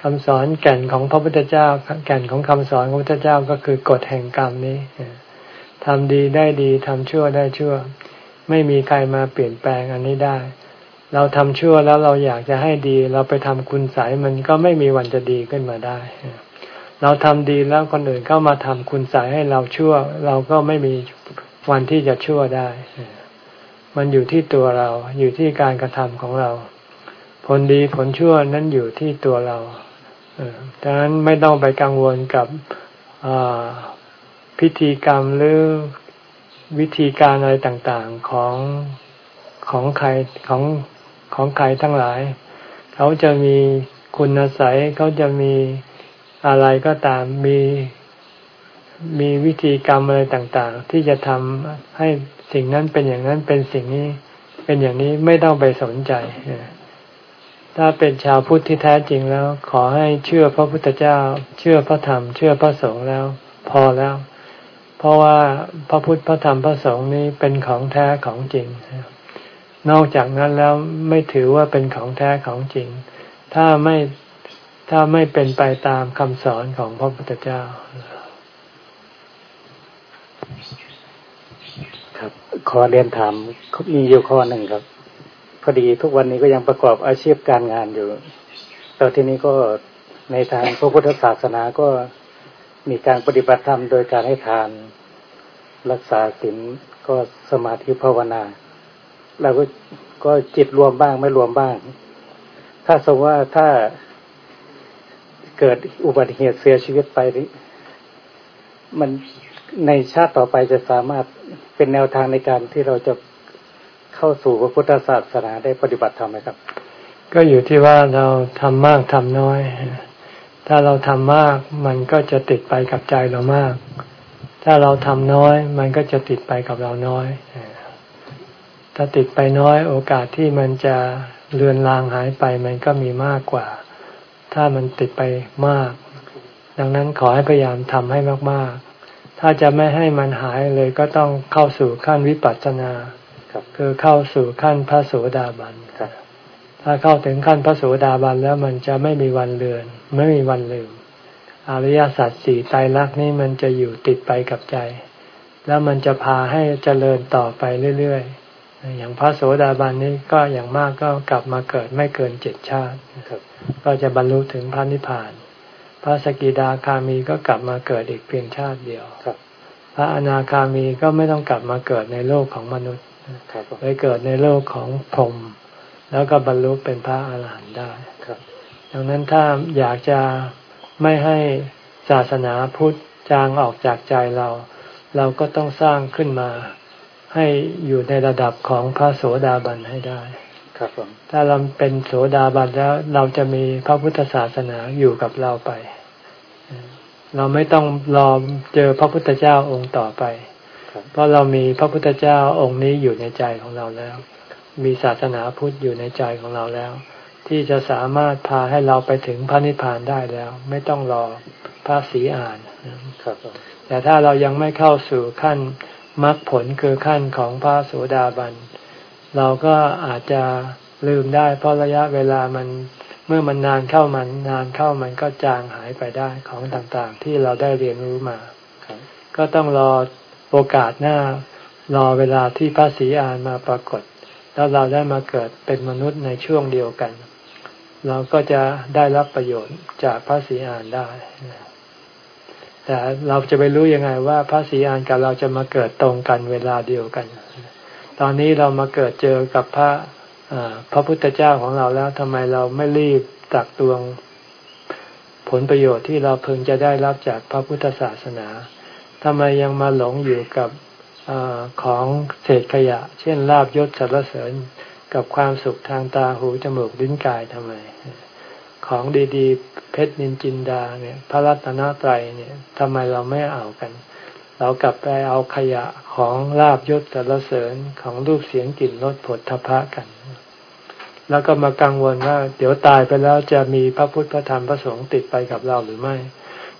คำสอนแก่นของพระพุทธเจ้า แก่นของคำสอนของพระพุทธเจ้าก็คือกฎแห่งกรรมนี้ทำดีได้ดีทำชั่วได้ชั่ว ไม่มีใครมาเปลี่ยนแปลงอันนี้ได้ เราทำชั่วแล้วเราอยากจะให้ดี เราไปทำคุณสายมันก็ไม่มีวันจะดีขึ้นมาได้ เราทำดีแล้วคนอื่นเข้ามาทำคุณสายให้เราชั่ว เราก็ไม่มีวันที่จะชั่วได้ มันอยู่ที่ตัวเราอยู่ที่การกระทำของเรา ผลดีผลชั่วนั้นอยู่ที่ตัวเราดังนั้นไม่ต้องไปกังวลกับพิธีกรรมหรือวิธีการอะไรต่างๆของของใครของของใครทั้งหลาย เขาจะมีคุณสัยเขาจะมีอะไรก็ตามมีมีวิธีกรรมอะไรต่างๆ ที่จะทำให้ สิ่งนั้นเป็นอย่างนั้นเป็นสิ่งนี้ เป็นอย่างนี้ไม่ต้องไปสนใจถ้าเป็นชาวพุทธที่แท้จริงแล้ว ขอให้เชื่อพระพุทธเจ้า เชื่อพระธรรม เชื่อพระสงฆ์แล้ว พอแล้ว เพราะว่าพระพุทธพระธรรมพระสงฆ์นี้เป็นของแท้ของจริงนอกจากนั้นแล้วไม่ถือว่าเป็นของแท้ของจริง ถ้าไม่ถ้าไม่เป็นไปตามคำสอนของพระพุทธเจ้า ครับ ขอเรียนถามมีอยู่ข้อหนึ่งครับ พอดีทุกวันนี้ก็ยังประกอบอาชีพการงานอยู่ตอนที่นี้ก็ในทางพระพุทธศาสนาก็มีการปฏิบัติธรรมโดยการให้ทาน รักษาศีลก็สมาธิภาวนาเราก็ก็จิตรวมบ้างไม่รวมบ้าง ถ้าสมมติว่าถ้าเกิดอุบัติเหตุเสียชีวิตไปนี้มันในชาติต่อไปจะสามารถ เป็นแนวทางในการที่เราจะเข้าสู่พระพุทธศาสนาได้ปฏิบัติธรรมไหมครับ ก็อยู่ที่ว่าเราทำมากทำน้อย ถ้าเราทำมากมันก็จะติดไปกับใจเรามาก ถ้าเราทำน้อย มันก็จะติดไปกับเราน้อย ถ้าติดไปน้อย โอกาสที่มันจะเลือนลางหายไปมันก็มีมากกว่า ถ้ามันติดไปมาก ดังนั้นขอให้พยายามทำให้มากๆ ถ้าจะไม่ให้มันหายเลยก็ต้องเข้าสู่ขั้นวิปัสสนาครับคือเข้าสู่ขั้นพระโสดาบันครับถ้าเข้าถึงขั้นพระโสดาบันแล้วมันจะไม่มีวันเลือน ไม่มีวันลืม อริยสัจสี่ไตรลักษณ์นี่มันจะอยู่ติดไปกับใจ แล้วมันจะพาให้เจริญต่อไปเรื่อยๆ อย่างพระโสดาบันนี้ก็อย่างมากก็กลับมาเกิดไม่เกินเจ็ดชาติครับก็จะบรรลุถึงพระนิพพาน พระสกิดาคามีก็กลับมาเกิดอีกเพียงชาติเดียวครับ พระอนาคามีก็ไม่ต้องกลับมาเกิดในโลกของมนุษย์ครับผมไปเกิดในโลกของพรหมแล้วก็บรรลุเป็นพระอาหารหันต์ได้ครับ ดังนั้นถ้าอยากจะไม่ให้ศาสนาพุทธจางออกจากใจเรา เราก็ต้องสร้างขึ้นมาให้อยู่ในระดับของพระโสดาบันให้ได้ ครับผมถ้าเราเป็นโสดาบันแล้วเราจะมีพระพุทธศาสนาอยู่กับเราไป เราไม่ต้องรอเจอพระพุทธเจ้าองค์ต่อไปครับเพราะเรามีพระพุทธเจ้าองค์นี้อยู่ในใจของเราแล้ว มีศาสนาพุทธอยู่ในใจของเราแล้ว ที่จะสามารถพาให้เราไปถึงพระนิพพานได้แล้ว ไม่ต้องรอพระศรีอานครับผมแต่ถ้าเรายังไม่เข้าสู่ขั้นมรรคผลคือขั้นของพระโสดาบันเราก็อาจจะลืมได้ เพราะระยะเวลามันเมื่อมันนานเข้ามันนานเข้ามันก็จางหายไปได้ของต่างๆ ที่เราได้เรียนรู้มาครับก็ต้องรอโอกาสหน้ารอเวลาที่พระศรีอานมาปรากฏ แล้วเราได้มาเกิดเป็นมนุษย์ในช่วงเดียวกัน เราก็จะได้รับประโยชน์จากพระศรีอานได้ แต่เราจะไปรู้ยังไงว่าพระศรีอานกับเราจะมาเกิดตรงกันเวลาเดียวกัน ตอนนี้เรามาเกิดเจอกับพระพระพุทธเจ้าของเราแล้วทำไมเราไม่รีบตักตวงผลประโยชน์ที่เราพึงจะได้รับจากพระพุทธศาสนาทำไมยังมาหลงอยู่กับอของเศษขยะ เช่นลาบยศสรรเสริญกับความสุขทางตาหูจมูกลิ้นกายทำไม ของดีๆ เพชรนินจินดาเนี่ย พระรัตนตรัยเนี่ยทำไมเราไม่เอากัน เรากลับไปเอาขยะของลาบยศสรรเสริญของรูปเสียงกลิ่นรสผลทพะกัน แล้วก็มากังวลว่า เดี๋ยวตายไปแล้วจะมีพระพุทธพระธรรมพระสงฆ์ติดไปกับเราหรือไม่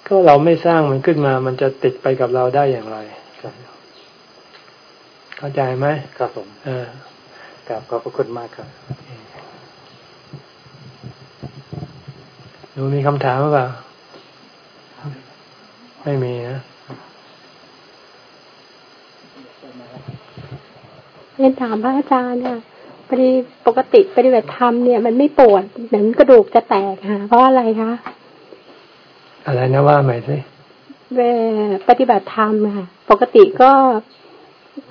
ก็เราไม่สร้างมันขึ้นมา มันจะติดไปกับเราได้อย่างไรครับเข้าใจไหมครับผมเออกราบขอบพระคุณมากครับหนูมีคำถามหรือเปล่า ไม่มีนะ เรียนถามพระอาจารย์เนี่ยพอดีปกติปฏิบัติธรรมเนี่ยมันไม่ปวดเหมือนกระดูกจะแตกค่ะ เพราะอะไรคะอะไรนะว่าใหม่สิเวลาปฏิบัติธรรมค่ะ ปกติก็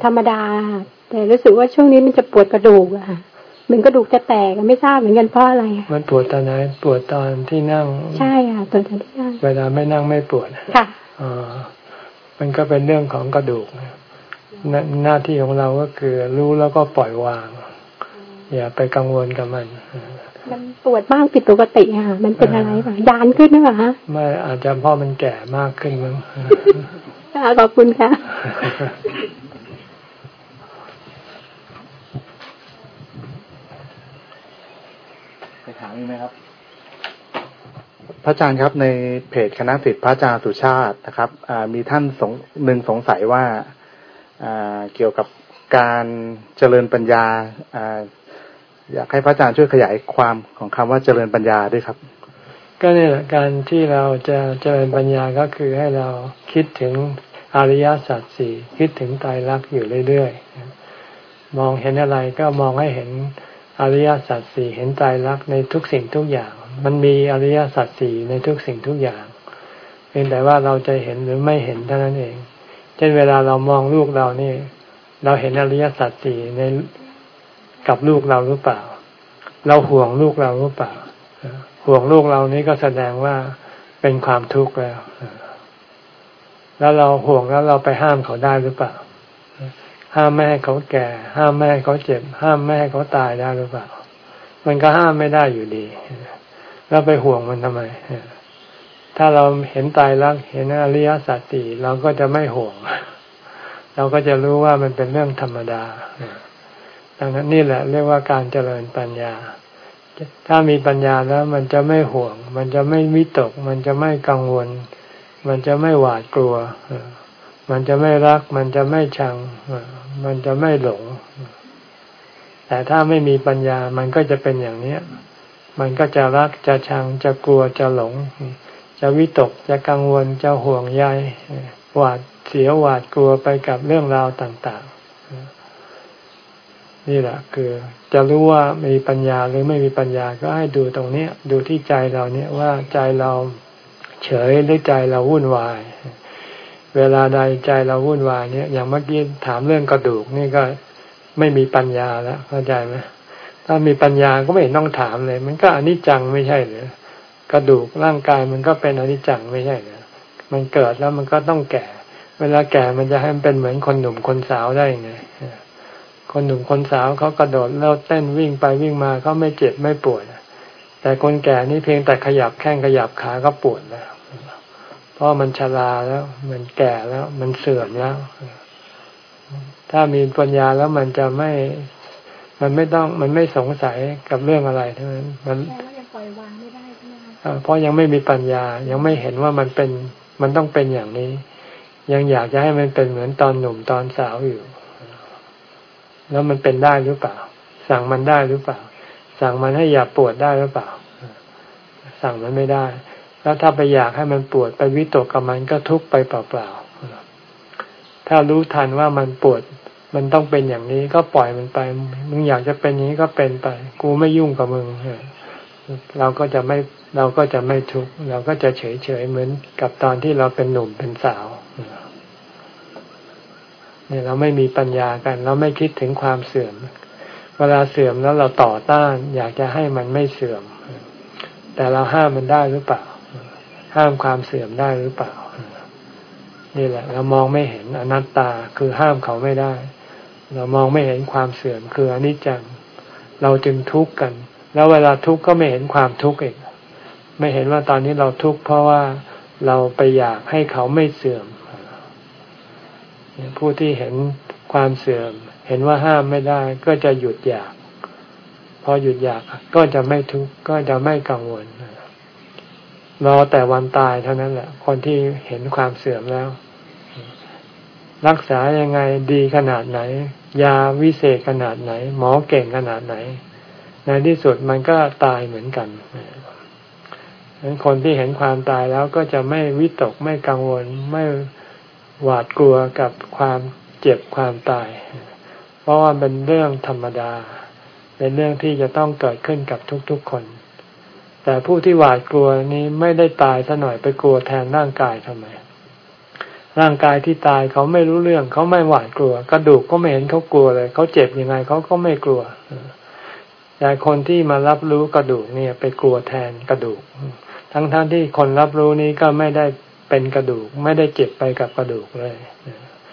ธรรมดาค่ะแต่รู้สึกว่าช่วงนี้มันจะปวดกระดูกอะค่ะเหมือนกระดูกจะแตกอะไม่ทราบเหมือนกันเพราะอะไรอะมันปวดตอนไหนปวดตอนที่นั่ง ใช่ค่ะตัวทันที่นั่งเวลาไม่นั่งไม่ปวดค่ะอ่ามันก็เป็นเรื่องของกระดูกนะ หน้าหน้าที่ของเราก็คือ รู้แล้วก็ปล่อยวาง อย่าไปกังวลกับมัน มันปวดมากผิดปกติค่ะ มันเป็นอะไรป่ะยานขึ้นหรือเปล่าคะไม่อาจจะเพราะมันแก่มากขึ้นมั้งค่ะขอบคุณค่ะคถามอีกไหมครับ พระอาจารย์ครับในเพจคณะสิทธิพระอาจารย์สุชาตินะครับมีท่านสงหนึ่งสงสัยว่า เกี่ยวกับการเจริญปัญญาอยากให้พระอาจารย์ช่วยขยายความของคำว่าเจริญปัญญาด้วยครับ ก็เนี่ยการที่เราจะเจริญปัญญาก็คือให้เราคิดถึงอริยสัจสี่คิดถึงตายรักอยู่เรื่อยๆมองเห็นอะไรก็มองให้เห็นอริยสัจสี่เห็นตายรักในทุกสิ่งทุกอย่าง มันมีอริยสัจสี่ในทุกสิ่งทุกอย่างเพียงแต่ว่าเราจะเห็นหรือไม่เห็นเท่านั้นเอง เช่นเวลาเรามองลูกเรานี่ เราเห็นอริยสัจสี่ในกับลูกเราหรือเปล่า เราห่วงลูกเราหรือเปล่า ห่วงลูกเรานี้ก็แสดงว่าเป็นความทุกข์แล้ว แล้วเราห่วงแล้วเราไปห้ามเขาได้หรือเปล่า ห้ามแม่เขาแก่ ห้ามแม่เขาเจ็บ ห้ามแม่เขาตายได้หรือเปล่า มันก็ห้ามไม่ได้อยู่ดี แล้วไปห่วงมันทำไม ถ้าเราเห็นตายรักเห็นอริยสัจสี่เราก็จะไม่ห่วง เราก็จะรู้ว่ามันเป็นเรื่องธรรมดา ดังนั้นนี่แหละเรียกว่าการเจริญปัญญา ถ้ามีปัญญาแล้วมันจะไม่ห่วง มันจะไม่วิตก มันจะไม่กังวล มันจะไม่หวาดกลัว มันจะไม่รัก มันจะไม่ชัง มันจะไม่หลง แต่ถ้าไม่มีปัญญามันก็จะเป็นอย่างนี้ มันก็จะรักจะชังจะกลัวจะหลง จะวิตกจะกังวลจะห่วงใยหวาดเสียวหวาดกลัวไปกับเรื่องราวต่าง ๆ นี่แหละคือ จะรู้ว่ามีปัญญาหรือไม่มีปัญญาก็ให้ดูตรงเนี้ย ดูที่ใจเราเนี่ยว่าใจเราเฉยหรือใจเราวุ่นวาย เวลาใดใจเราวุ่นวายเนี่ยอย่างเมื่อกี้ถามเรื่องกระดูกนี่ก็ไม่มีปัญญาแล้วเข้าใจไหมถ้ามีปัญญาก็ไม่ต้องถามเลย มันก็อนิจจังไม่ใช่หรือ กระดูกร่างกายมันก็เป็นอนิจจังไม่ใช่หรอมันเกิดแล้วมันก็ต้องแก่ เวลาแก่มันจะให้มันเป็นเหมือนคนหนุ่มคนสาวได้ไงคนหนุ่มคนสาวเขากระโดดแล้วเต้นวิ่งไปวิ่งมาเขาไม่เจ็บไม่ปวดแต่คนแก่นี่เพียงแต่ขยับแข้งขยับขาก็ปวดแล้วเพราะมันชราแล้ว มันแก่แล้ว มันเสื่อมแล้ว ถ้ามีปัญญาแล้วมันจะไม่ มันไม่ต้องมันไม่สงสัยกับเรื่องอะไรทั้งนั้นมัน เพราะยังไม่มีปัญญา ยังไม่เห็นว่ามันเป็นมันต้องเป็นอย่างนี้ ยังอยากจะให้มันเป็นเหมือนตอนหนุ่มตอนสาวอยู่ แล้วมันเป็นได้หรือเปล่า สั่งมันได้หรือเปล่า สั่งมันให้อย่าปวดได้หรือเปล่า สั่งมันไม่ได้ แล้วถ้าไปอยากให้มันปวดไปวิตกกับมันก็ทุกไปเปล่าๆถ้ารู้ทันว่ามันปวด มันต้องเป็นอย่างนี้ก็ปล่อยมันไป มึงอยากจะเป็นอย่างนี้ก็เป็นไป กูไม่ยุ่งกับมึงเราก็จะไม่ เราก็จะไม่ทุกข์เราก็จะเฉยเฉยเหมือนกับตอนที่เราเป็นหนุ่มเป็นสาวเนี่ยเราไม่มีปัญญากัน เราไม่คิดถึงความเสื่อม เวลาเสื่อมแล้วเราต่อต้าน อยากจะให้มันไม่เสื่อม แต่เราห้ามมันได้หรือเปล่า ห้ามความเสื่อมได้หรือเปล่า นี่แหละ เรามองไม่เห็นอนัตตาคือห้ามเขาไม่ได้ เรามองไม่เห็นความเสื่อมคืออนิจจัง เราจึงทุกข์กัน แล้วเวลาทุกข์ก็ไม่เห็นความทุกข์อีก ไม่เห็นว่าตอนนี้เราทุกข์เพราะว่าเราไปอยากให้เขาไม่เสื่อม ผู้ที่เห็นความเสื่อม เห็นว่าห้ามไม่ได้ก็จะหยุดอยาก พอหยุดอยากก็จะไม่ทุกข์ก็จะไม่กังวลรอแต่วันตายเท่านั้นแหละ คนที่เห็นความเสื่อมแล้ว รักษายังไงดีขนาดไหน ยาวิเศษขนาดไหน หมอเก่งขนาดไหน ในที่สุดมันก็ตายเหมือนกัน ดังนั้นคนที่เห็นความตายแล้วก็จะไม่วิตกไม่กังวลไม่หวาดกลัวกับความเจ็บความตาย เพราะว่าเป็นเรื่องธรรมดา เป็นเรื่องที่จะต้องเกิดขึ้นกับทุกๆคน แต่ผู้ที่หวาดกลัวนี้ไม่ได้ตายซะหน่อยไปกลัวแทนร่างกายทำไม ร่างกายที่ตายเขาไม่รู้เรื่องเขาไม่หวาดกลัว กระดูกก็ไม่เห็นเขากลัวเลยเขาเจ็บยังไงเขาก็ไม่กลัวแต่คนที่มารับรู้กระดูกเนี่ย ไปกลัวแทนกระดูก ทั้งๆทที่คนรับรู้นี้ก็ไม่ได้เป็นกระดูก ไม่ได้เจ็บไปกับกระดูกเลย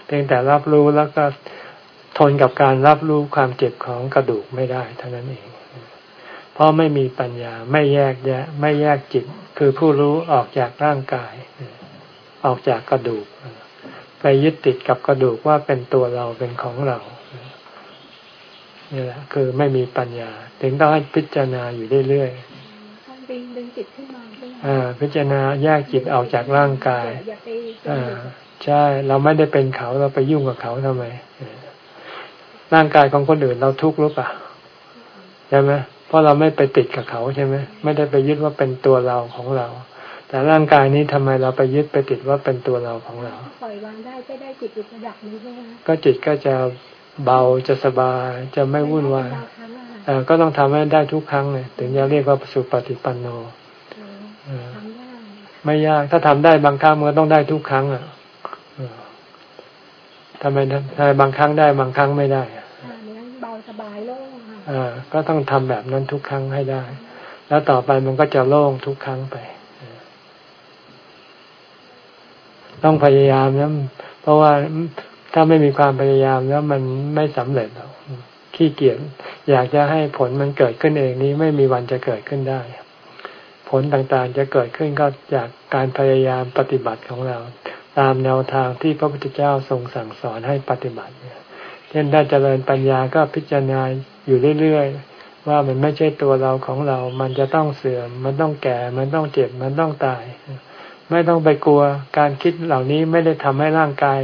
เพียงแต่รับรู้แล้วก็ทนกับการรับรู้ความเจ็บของกระดูกไม่ได้เท่านั้นเอง เพราะไม่มีปัญญาไม่แยกแยะ ไม่แยกจิต คือผู้รู้ออกจากร่างกาย ออกจากกระดูก ไปยึดติดกับกระดูกว่าเป็นตัวเราเป็นของเรานี่แหละคือไม่มีปัญญา ถึงต้องให้พิจารณาอยู่เรื่อยๆดึงดึงจิตขึ้นมาอ่า พิจารณาแยกจิตออกจากร่างกายอ่าใช่ เราไม่ได้เป็นเขาเราไปยุ่งกับเขาทำไมร่างกายของคนอื่นเราทุกข์หรือเปล่าใช่ไหมเพราะเราไม่ไปติดกับเขาใช่ไหมไม่ได้ไปยึดว่าเป็นตัวเราของเรา แต่ร่างกายนี้ทำไมเราไปยึดไปติดว่าเป็นตัวเราของเราปล่อยวางได้จะได้จิตอุประดับนี้ใช่ไหมก็จิตก็จะเบาจะสบายจะไม่วุ่นวายเออก็ต้องทำให้ได้ทุกครั้งเลยถึงจะเรียกว่าสุปฏิปันโน ไม่ยาก ถ้าทำได้บางครั้งมันก็ต้องได้ทุกครั้งอะทำไมทำไมบางครั้งได้บางครั้งไม่ได้เบาสบายโล่งอ่าก็ต้องทำแบบนั้นทุกครั้งให้ได้ แล้วต่อไปมันก็จะโล่งทุกครั้งไป ต้องพยายามนะเพราะว่าถ้าไม่มีความพยายามแล้วมันไม่สำเร็จหรอกขี้เกียจอยากจะให้ผลมันเกิดขึ้นเองนี้ไม่มีวันจะเกิดขึ้นได้ ผลต่างๆ จะเกิดขึ้นก็จากการพยายามปฏิบัติของเรา ตามแนวทางที่พระพุทธเจ้าทรงสั่งสอนให้ปฏิบัติเช่นได้เจริญปัญญาก็พิจารณาอยู่เรื่อยๆ ว่ามันไม่ใช่ตัวเราของเรา มันจะต้องเสื่อม มันต้องแก่ มันต้องเจ็บ มันต้องตาย ไม่ต้องไปกลัว การคิดเหล่านี้ไม่ได้ทำให้ร่างกาย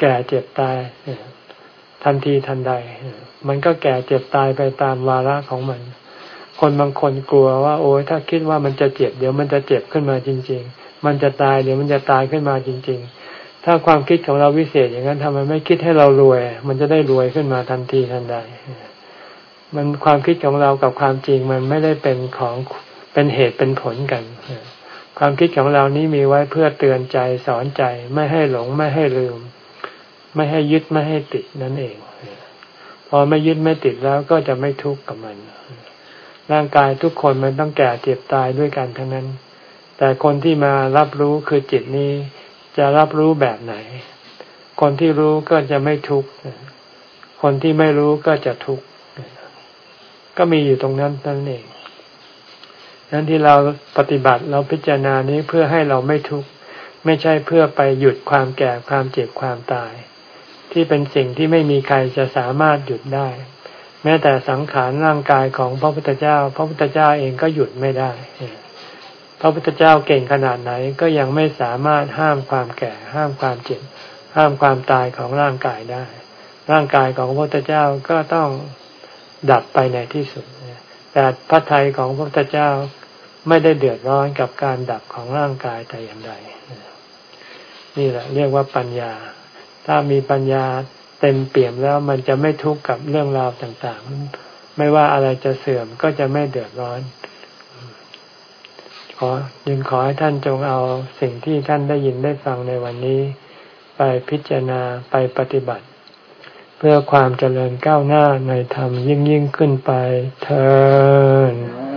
แก่เจ็บตายทันทีทันใด มันก็แก่เจ็บตายไปตามวาระของมัน คนบางคนกลัวว่า โอ้ยถ้าคิดว่ามันจะเจ็บ เดี๋ยวมันจะเจ็บขึ้นมาจริง ๆ มันจะตายเดี๋ยวมันจะตายขึ้นมาจริง ๆ ถ้าความคิดของเราวิเศษอย่างนั้นทำไมไม่คิดให้เรารวย มันจะได้รวยขึ้นมาทันทีทันใดมันความคิดของเรากับความจริงมันไม่ได้เป็นของเป็นเหตุเป็นผลกัน ความคิดของเรานี้มีไว้เพื่อเตือนใจสอนใจไม่ให้หลงไม่ให้ลืม ไม่ให้ยึดไม่ให้ติดนั่นเอง พอไม่ยึดไม่ติดแล้วก็จะไม่ทุกข์กับมัน ร่างกายทุกคนมันต้องแก่เจ็บตายด้วยกันทั้งนั้น แต่คนที่มารับรู้คือจิตนี้ จะรับรู้แบบไหน คนที่รู้ก็จะไม่ทุกข์คนที่ไม่รู้ก็จะทุกข์ก็มีอยู่ตรงนั้นนั่นเองนั้นที่เราปฏิบัติเราพิจารณานี้เพื่อให้เราไม่ทุกข์ไม่ใช่เพื่อไปหยุดความแก่ความเจ็บความตาย ที่เป็นสิ่งที่ไม่มีใครจะสามารถหยุดได้ แม้แต่สังขารร่างกายของพระพุทธเจ้า พระพุทธเจ้าเองก็หยุดไม่ได้ พระพุทธเจ้าเก่งขนาดไหนก็ยังไม่สามารถห้ามความแก่ ห้ามความเจ็บ ห้ามความตายของร่างกายได้ ร่างกายของพระพุทธเจ้าก็ต้องดับไปในที่สุด แต่พระทัยของพระพุทธเจ้าไม่ได้เดือดร้อนกับการดับของร่างกายแต่อย่างใด นี่แหละเรียกว่าปัญญา ถ้ามีปัญญา เต็มเปี่ยมแล้วมันจะไม่ทุกข์กับเรื่องราวต่างๆ ไม่ว่าอะไรจะเสื่อมก็จะไม่เดือดร้อน ขอยินขอให้ท่านจงเอาสิ่งที่ท่านได้ยินได้ฟังในวันนี้ ไปพิจารณาไปปฏิบัติ เพื่อความเจริญก้าวหน้าในธรรมยิ่งยิ่งขึ้นไปเธอ